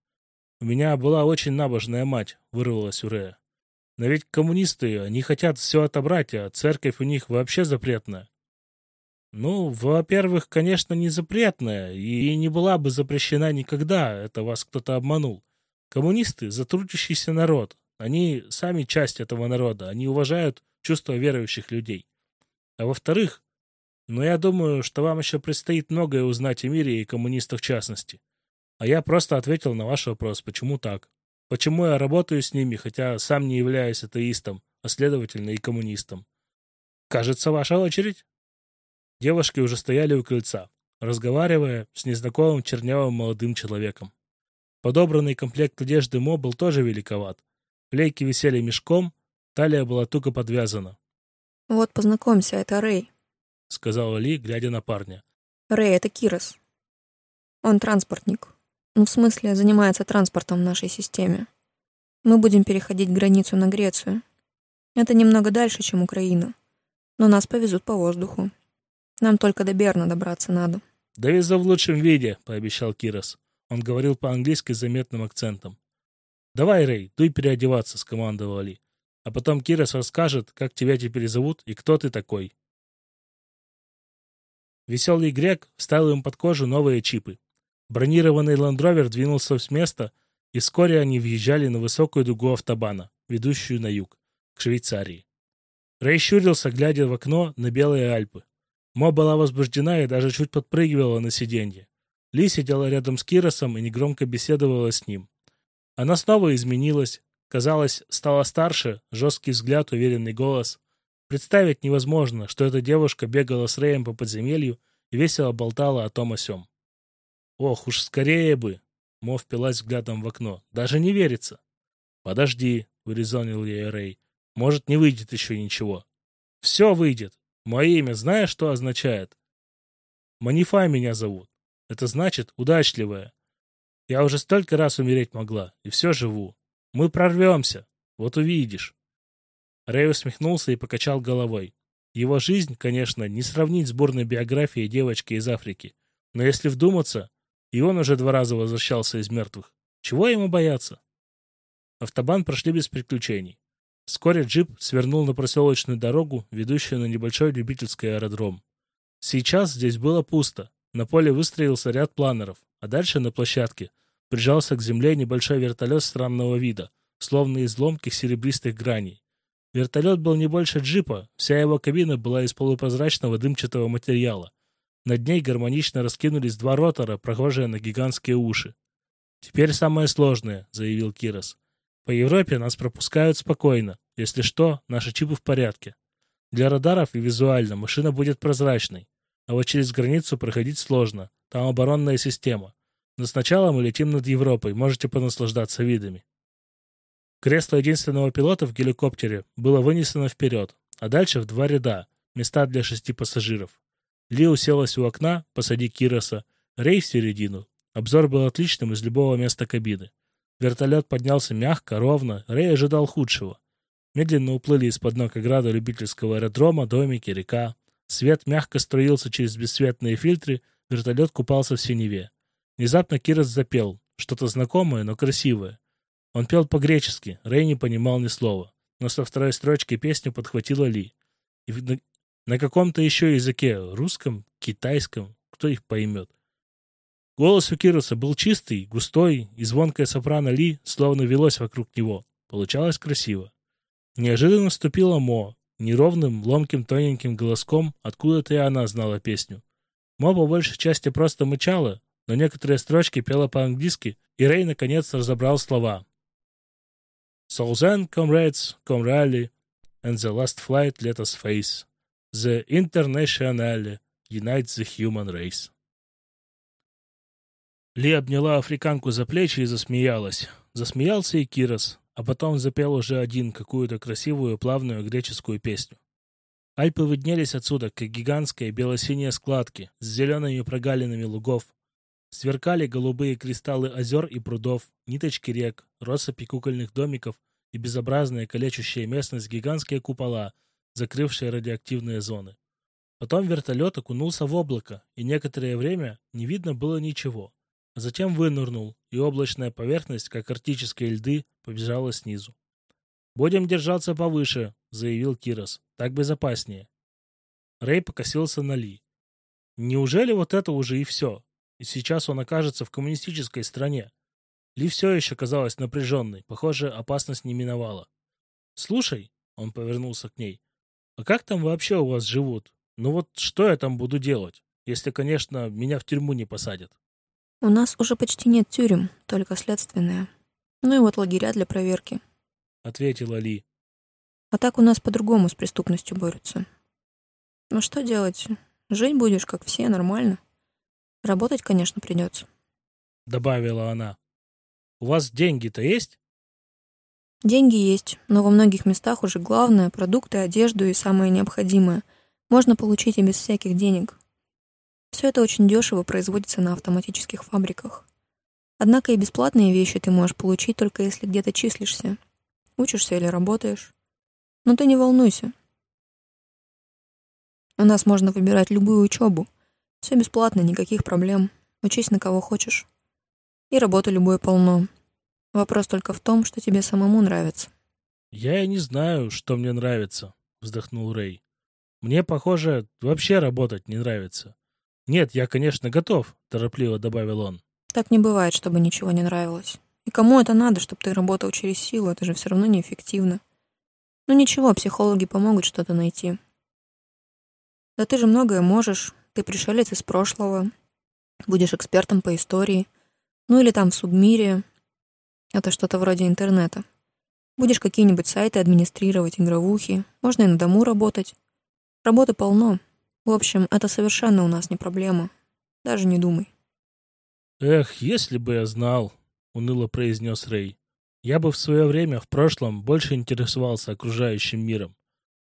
У меня была очень набожная мать, вырвалась у Рея. Но ведь коммунисты, они хотят все отобрать, а церковь у них вообще запретная. Ну, во-первых, конечно, не запретная, и не была бы запрещена никогда, это вас кто-то обманул. Коммунисты — затрудящийся народ. Они сами часть этого народа, они уважают чувства верующих людей. А во-вторых, ну я думаю, что вам еще предстоит многое узнать о мире и коммунистах в частности. А я просто ответил на ваш вопрос, почему так. Почему я работаю с ними, хотя сам не являюсь атеистом, а следовательно и коммунистом. Кажется, ваша очередь. Девушки уже стояли у крыльца, разговаривая с незнакомым чернявым молодым человеком. Подобранный комплект одежды Мо был тоже великоват. Клейки висели мешком, талия была туго подвязана. «Вот, познакомься, это Рэй», — сказала Ли, глядя на парня. «Рэй, это Кирос. Он транспортник. Ну, в смысле, занимается транспортом в нашей системе. Мы будем переходить границу на Грецию. Это немного дальше, чем Украина. Но нас повезут по воздуху. Нам только до Берна добраться надо». «Довезу в лучшем виде», — пообещал Кирос. Он говорил по-английски с заметным акцентом. «Давай, Рэй, дуй переодеваться», — скомандовал Ли. «А потом Кирос расскажет, как тебя теперь зовут и кто ты такой». Веселый грек вставил им под кожу новые чипы. Бронированный ландровер двинулся с места, и вскоре они въезжали на высокую дугу автобана, ведущую на юг, к Швейцарии. Рэй щурился, глядя в окно на белые Альпы. Мо была возбуждена и даже чуть подпрыгивала на сиденье. Ли сидела рядом с Киросом и негромко беседовала с ним. Она снова изменилась, казалось, стала старше, жесткий взгляд, уверенный голос. Представить невозможно, что эта девушка бегала с Рэем по подземелью и весело болтала о том о сём. Ох, уж скорее бы! Мо впилась взглядом в окно. Даже не верится. Подожди, урезонил ей Рэй. Может, не выйдет еще ничего. Все выйдет. Мое имя знаешь, что означает? Манифа меня зовут. Это значит удачливая. Я уже столько раз умереть могла, и все живу. Мы прорвемся. Вот увидишь. Рэй усмехнулся и покачал головой. Его жизнь, конечно, не сравнить с бурной биографией девочки из Африки. Но если вдуматься, и он уже два раза возвращался из мертвых. Чего ему бояться? Автобан прошли без приключений. Вскоре джип свернул на проселочную дорогу, ведущую на небольшой любительский аэродром. Сейчас здесь было пусто. На поле выстроился ряд планеров, а дальше на площадке прижался к земле небольшой вертолет странного вида, словно из ломких серебристых граней. Вертолет был не больше джипа, вся его кабина была из полупрозрачного дымчатого материала. Над ней гармонично раскинулись два ротора, похожие на гигантские уши. «Теперь самое сложное», — заявил Кирос. «По Европе нас пропускают спокойно. Если что, наши чипы в порядке. Для радаров и визуально машина будет прозрачной. А вот через границу проходить сложно. Там оборонная система. Но сначала мы летим над Европой, можете понаслаждаться видами. Кресло единственного пилота в геликоптере было вынесено вперед, а дальше в два ряда, места для шести пассажиров. Ли уселась у окна, посади Кироса, Рей в середину. Обзор был отличным из любого места кабины. Вертолет поднялся мягко, ровно, Рей ожидал худшего. Медленно уплыли из-под ног ограда любительского аэродрома, домики, река. Свет мягко струился через бесцветные фильтры, вертолет купался в синеве. Внезапно Кирос запел, что-то знакомое, но красивое. Он пел по-гречески, Рэй не понимал ни слова, но со второй строчки песню подхватила Ли. На, каком-то еще языке, русском, китайском, кто их поймет. Голос у Кироса был чистый, густой, и звонкая сопрано Ли словно велось вокруг него. Получалось красиво. Неожиданно вступила Мо, Неровным, ломким, тоненьким голоском откуда-то и она знала песню. Мо по большей части просто мычала, но некоторые строчки пела по-английски, и Рэй наконец разобрал слова. So then, comrades, come and the last flight let us face. The Internationale unites the human race. Ли обняла африканку за плечи и засмеялась. Засмеялся и Кирос а потом запел уже один какую-то красивую плавную греческую песню. Альпы виднелись отсюда, как гигантские бело-синие складки с зелеными прогалинами лугов. Сверкали голубые кристаллы озер и прудов, ниточки рек, россыпи кукольных домиков и безобразная калечущая местность гигантские купола, закрывшие радиоактивные зоны. Потом вертолет окунулся в облако, и некоторое время не видно было ничего. А затем вынырнул, и облачная поверхность, как арктические льды, побежала снизу. «Будем держаться повыше», — заявил Кирос. «Так безопаснее». Рэй покосился на Ли. «Неужели вот это уже и все? И сейчас он окажется в коммунистической стране?» Ли все еще казалась напряженной. Похоже, опасность не миновала. «Слушай», — он повернулся к ней, — «а как там вообще у вас живут? Ну вот что я там буду делать? Если, конечно, меня в тюрьму не посадят». У нас уже почти нет тюрем, только следственные. Ну и вот лагеря для проверки ответила Ли. А так у нас по-другому с преступностью борются. Ну что делать? Жить будешь, как все, нормально. Работать, конечно, придется. Добавила она. У вас деньги-то есть? Деньги есть, но во многих местах уже главное — продукты, одежду и самое необходимое — можно получить и без всяких денег. Все это очень дешево производится на автоматических фабриках. Однако и бесплатные вещи ты можешь получить только если где-то числишься, Учишься или работаешь. Но ты не волнуйся. У нас можно выбирать любую учебу. Все бесплатно, никаких проблем. Учись на кого хочешь. И работы любой полно. Вопрос только в том, что тебе самому нравится. «Я и не знаю, что мне нравится», — вздохнул Рэй. «Мне, похоже, вообще работать не нравится. Нет, я, конечно, готов», — торопливо добавил он. «Так не бывает, чтобы ничего не нравилось. И кому это надо, чтобы ты работал через силу? Это же все равно неэффективно. Ну ничего, психологи помогут что-то найти. Да ты же многое можешь. Ты пришелец из прошлого. Будешь экспертом по истории. Ну или там в субмире. Это что-то вроде интернета. Будешь какие-нибудь сайты администрировать, игровухи. Можно и на дому работать. Работы полно. В общем, это совершенно у нас не проблема. Даже не думай. Эх, если бы я знал, уныло произнес Рэй. Я бы в свое время, в прошлом, больше интересовался окружающим миром.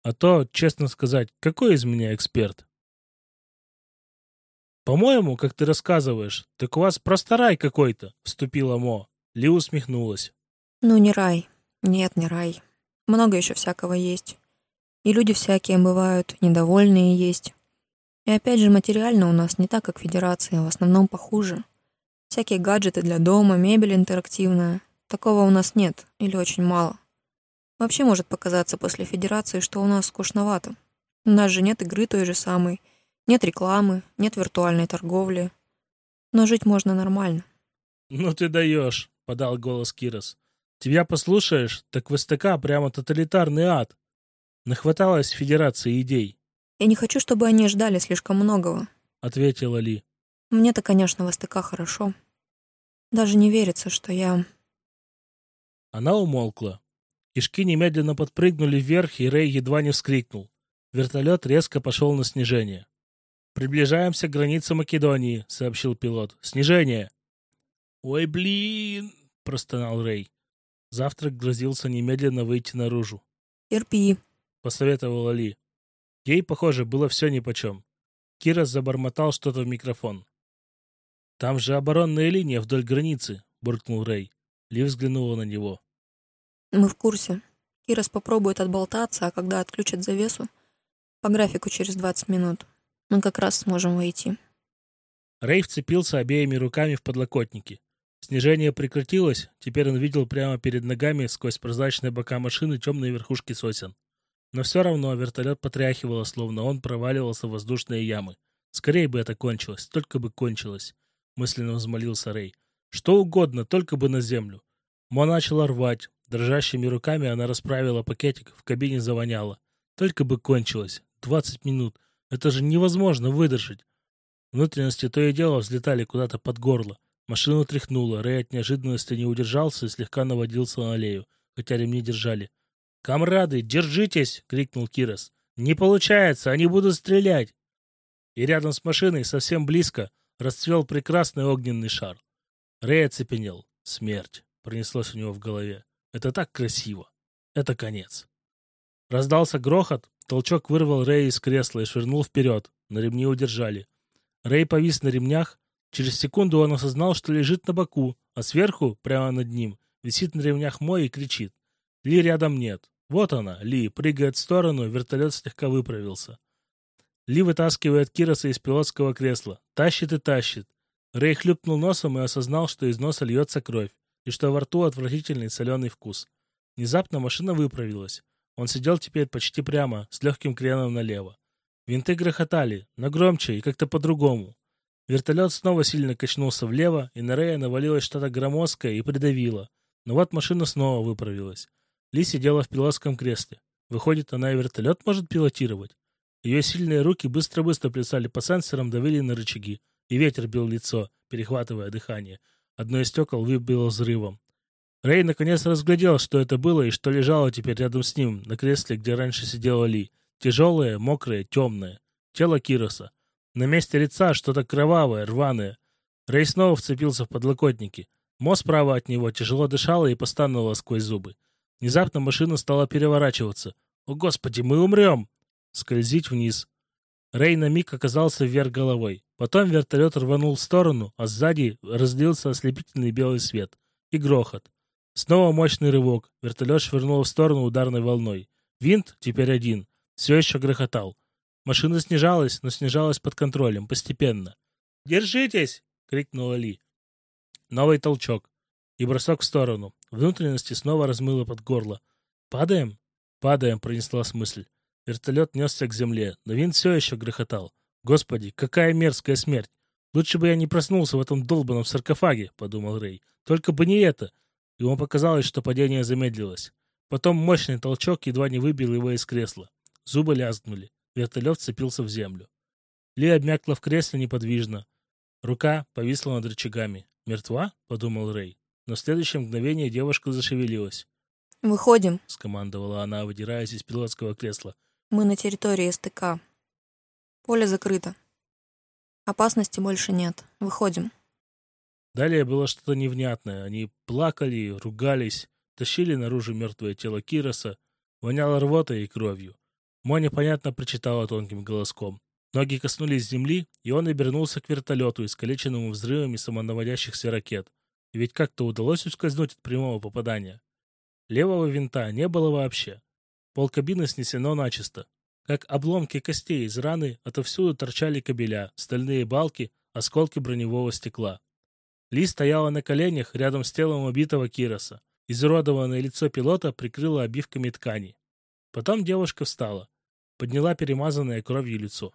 А то, честно сказать, какой из меня эксперт? «По-моему, как ты рассказываешь, так у вас просто рай какой-то», — вступила Мо. Ли усмехнулась. «Ну, не рай. Нет, не рай. Много еще всякого есть. И люди всякие бывают, недовольные есть. И опять же, материально у нас не так, как Федерация, в основном похуже. Всякие гаджеты для дома, мебель интерактивная. Такого у нас нет или очень мало. Вообще может показаться после Федерации, что у нас скучновато. У нас же нет игры той же самой, нет рекламы, нет виртуальной торговли. Но жить можно нормально. «Ну ты даешь», — подал голос Кирос. «Тебя послушаешь, так в СТК прямо тоталитарный ад. Нахваталась Федерации идей». «Я не хочу, чтобы они ждали слишком многого», — ответила Ли. Мне-то, конечно, в СТК хорошо. Даже не верится, что я... Она умолкла. Кишки немедленно подпрыгнули вверх, и Рэй едва не вскрикнул. Вертолет резко пошел на снижение. «Приближаемся к границе Македонии», — сообщил пилот. «Снижение!» «Ой, блин!» — простонал Рэй. Завтрак грозился немедленно выйти наружу. «Терпи», — посоветовала Ли. Ей, похоже, было все нипочем. Кира забормотал что-то в микрофон. «Там же оборонная линия вдоль границы», — буркнул Рэй. Ли взглянула на него. «Мы в курсе. Кирос попробует отболтаться, а когда отключат завесу, по графику через 20 минут, мы как раз сможем войти». Рэй вцепился обеими руками в подлокотники. Снижение прекратилось, теперь он видел прямо перед ногами сквозь прозрачные бока машины темные верхушки сосен. Но все равно вертолет потряхивало, словно он проваливался в воздушные ямы. Скорее бы это кончилось, только бы кончилось. — мысленно взмолился Рэй. «Что угодно, только бы на землю». Мо начала рвать. Дрожащими руками она расправила пакетик, в кабине завоняло. Только бы кончилось. Двадцать минут. Это же невозможно выдержать. Внутренности то и дело взлетали куда-то под горло. Машину тряхнуло. Рэй от неожиданности не удержался и слегка наводился на аллею, хотя ремни держали. «Камрады, держитесь!» — крикнул Кирос. «Не получается, они будут стрелять!» И рядом с машиной, совсем близко, расцвел прекрасный огненный шар. Рэй оцепенел. Смерть. Пронеслось у него в голове. Это так красиво. Это конец. Раздался грохот. Толчок вырвал Рэя из кресла и швырнул вперед. На ремни удержали. Рэй повис на ремнях. Через секунду он осознал, что лежит на боку, а сверху, прямо над ним, висит на ремнях Мой и кричит. Ли рядом нет. Вот она, Ли, прыгает в сторону, вертолет слегка выправился. Ли вытаскивает Кироса из пилотского кресла. Тащит и тащит. Рэй хлюпнул носом и осознал, что из носа льется кровь, и что во рту отвратительный соленый вкус. Внезапно машина выправилась. Он сидел теперь почти прямо, с легким креном налево. Винты грохотали, но громче и как-то по-другому. Вертолет снова сильно качнулся влево, и на Рэя навалилось что-то громоздкое и придавило. Но вот машина снова выправилась. Ли сидела в пилотском кресле. Выходит, она и вертолет может пилотировать. Ее сильные руки быстро-быстро плясали по сенсорам, давили на рычаги, и ветер бил лицо, перехватывая дыхание. Одно из стекол выбило взрывом. Рэй наконец разглядел, что это было и что лежало теперь рядом с ним, на кресле, где раньше сидела Ли. Тяжелое, мокрое, темное. Тело Кироса. На месте лица что-то кровавое, рваное. Рэй снова вцепился в подлокотники. Мо справа от него тяжело дышала и постановала сквозь зубы. Внезапно машина стала переворачиваться. «О, Господи, мы умрем!» Скользить вниз. Рэй на миг оказался вверх головой. Потом вертолет рванул в сторону, а сзади разлился ослепительный белый свет. И грохот. Снова мощный рывок. Вертолет швырнул в сторону ударной волной. Винт, теперь один, все еще грохотал. Машина снижалась, но снижалась под контролем, постепенно. «Держитесь!» — крикнула Ли. Новый толчок. И бросок в сторону. Внутренности снова размыло под горло. «Падаем?» «Падаем», — пронеслась мысль. Вертолет несся к земле, но винт все еще грохотал. «Господи, какая мерзкая смерть! Лучше бы я не проснулся в этом долбанном саркофаге», — подумал Рэй. «Только бы не это. Ему показалось, что падение замедлилось. Потом мощный толчок едва не выбил его из кресла. Зубы лязгнули. Вертолет вцепился в землю. Ли обмякла в кресле неподвижно. Рука повисла над рычагами. «Мертва?» — подумал Рэй. Но в следующее мгновение девушка зашевелилась. «Выходим», — скомандовала она, выдираясь из пилотского кресла. «Мы на территории СТК. Поле закрыто. Опасности больше нет. Выходим». Далее было что-то невнятное. Они плакали, ругались, тащили наружу мертвое тело Кироса, воняло рвотой и кровью. Мо непонятно прочитала тонким голоском. Ноги коснулись земли, и он обернулся к вертолету, искалеченному взрывами самонаводящихся ракет. Ведь как-то удалось ускользнуть от прямого попадания. Левого винта не было вообще. Пол кабины снесено начисто. Как обломки костей из раны, отовсюду торчали кабеля, стальные балки, осколки броневого стекла. ли стояла на коленях рядом с телом убитого Кироса. Изуродованное лицо пилота прикрыло обивками ткани. Потом девушка встала, подняла перемазанное кровью лицо.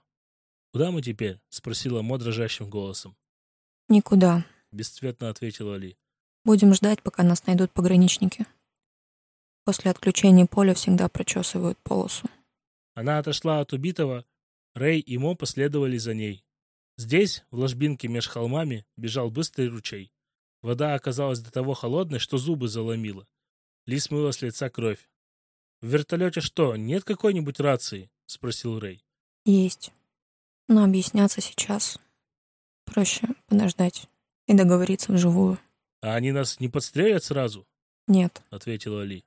«Куда мы теперь?» — спросила Мо дрожащим голосом. «Никуда», — бесцветно ответила Ли. «Будем ждать, пока нас найдут пограничники». После отключения поля всегда прочесывают полосу. Она отошла от убитого. Рэй и Мо последовали за ней. Здесь, в ложбинке меж холмами, бежал быстрый ручей. Вода оказалась до того холодной, что зубы заломила. Ли смыла с лица кровь. «В вертолете что, нет какой-нибудь рации?» — спросил Рэй. «Есть. Но объясняться сейчас проще подождать и договориться вживую». «А они нас не подстрелят сразу?» «Нет», — ответила Ли.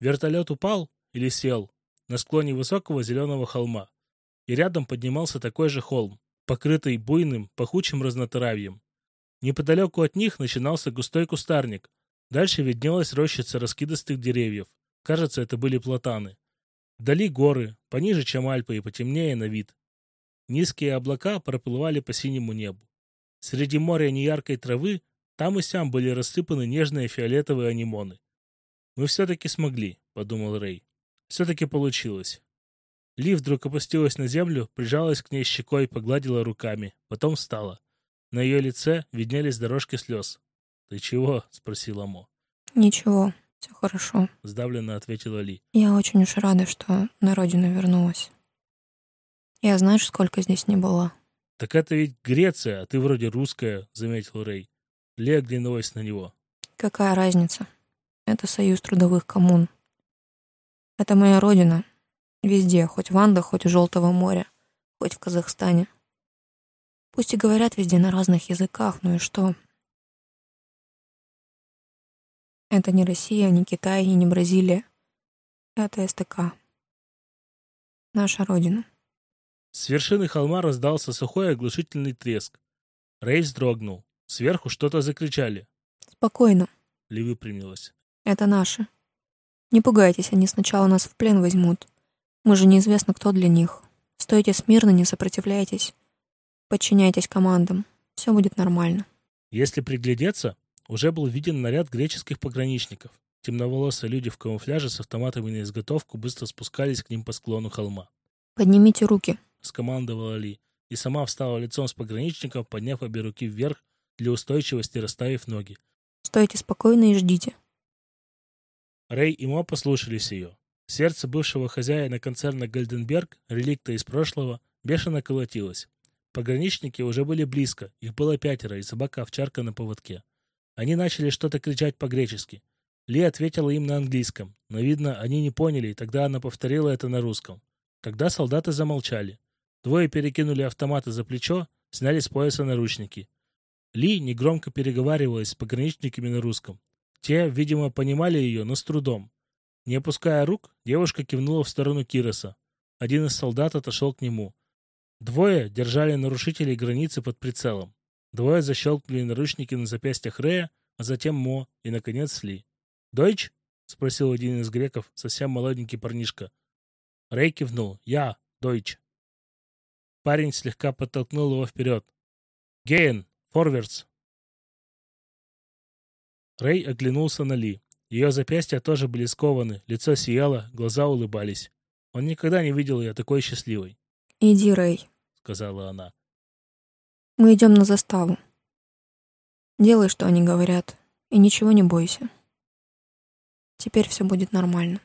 Вертолет упал или сел на склоне высокого зеленого холма, и рядом поднимался такой же холм, покрытый буйным, пахучим разнотравьем. Неподалеку от них начинался густой кустарник, дальше виднелась рощица раскидистых деревьев. Кажется, это были платаны. Вдали горы, пониже, чем Альпы и потемнее на вид. Низкие облака проплывали по синему небу. Среди моря неяркой травы там и сям были рассыпаны нежные фиолетовые анимоны. «Мы все-таки смогли», — подумал Рэй. «Все-таки получилось». Ли вдруг опустилась на землю, прижалась к ней щекой, погладила руками, потом встала. На ее лице виднелись дорожки слез. «Ты чего?» — спросила Мо. «Ничего, все хорошо», — сдавленно ответила Ли. «Я очень уж рада, что на родину вернулась. Я знаешь, сколько здесь не была?» «Так это ведь Греция, а ты вроде русская», — заметил Рэй. Ли оглянулась на него. «Какая разница?» Это союз трудовых коммун. Это моя родина. Везде, хоть в Андах, хоть у Желтого моря, хоть в Казахстане. Пусть и говорят везде на разных языках, ну и что? Это не Россия, не Китай и не Бразилия. Это СТК. Наша родина. С вершины холма раздался сухой оглушительный треск. Рэй вздрогнул. Сверху что-то закричали. «Спокойно», — Ли выпрямилась. Это наши. Не пугайтесь, они сначала нас в плен возьмут. Мы же неизвестно, кто для них. Стойте смирно, не сопротивляйтесь. Подчиняйтесь командам. Все будет нормально. Если приглядеться, уже был виден наряд греческих пограничников. Темноволосые люди в камуфляже с автоматами на изготовку быстро спускались к ним по склону холма. Поднимите руки. Скомандовала Ли. И сама встала лицом с пограничником, подняв обе руки вверх для устойчивости, расставив ноги. Стойте спокойно и ждите. Рэй и Мо послушались ее. Сердце бывшего хозяина концерна «Гальденберг», реликта из прошлого, бешено колотилось. Пограничники уже были близко, их было пятеро, и собака-овчарка на поводке. Они начали что-то кричать по-гречески. Ли ответила им на английском, но, видно, они не поняли, и тогда она повторила это на русском. Тогда солдаты замолчали. Двое перекинули автоматы за плечо, сняли с пояса наручники. Ли негромко переговаривалась с пограничниками на русском. Те, видимо, понимали ее, но с трудом. Не опуская рук, девушка кивнула в сторону Кироса. Один из солдат отошел к нему. Двое держали нарушителей границы под прицелом. Двое защелкнули наручники на запястьях Рея, а затем Мо и, наконец, Ли. «Дойч?» — спросил один из греков, совсем молоденький парнишка. Рэй кивнул. «Я, Дойч». Парень слегка подтолкнул его вперед. «Гейн, форвардс!» Рэй оглянулся на Ли. Ее запястья тоже были скованы, лицо сияло, глаза улыбались. Он никогда не видел ее такой счастливой. «Иди, Рэй», — сказала она. «Мы идем на заставу. Делай, что они говорят, и ничего не бойся. Теперь все будет нормально».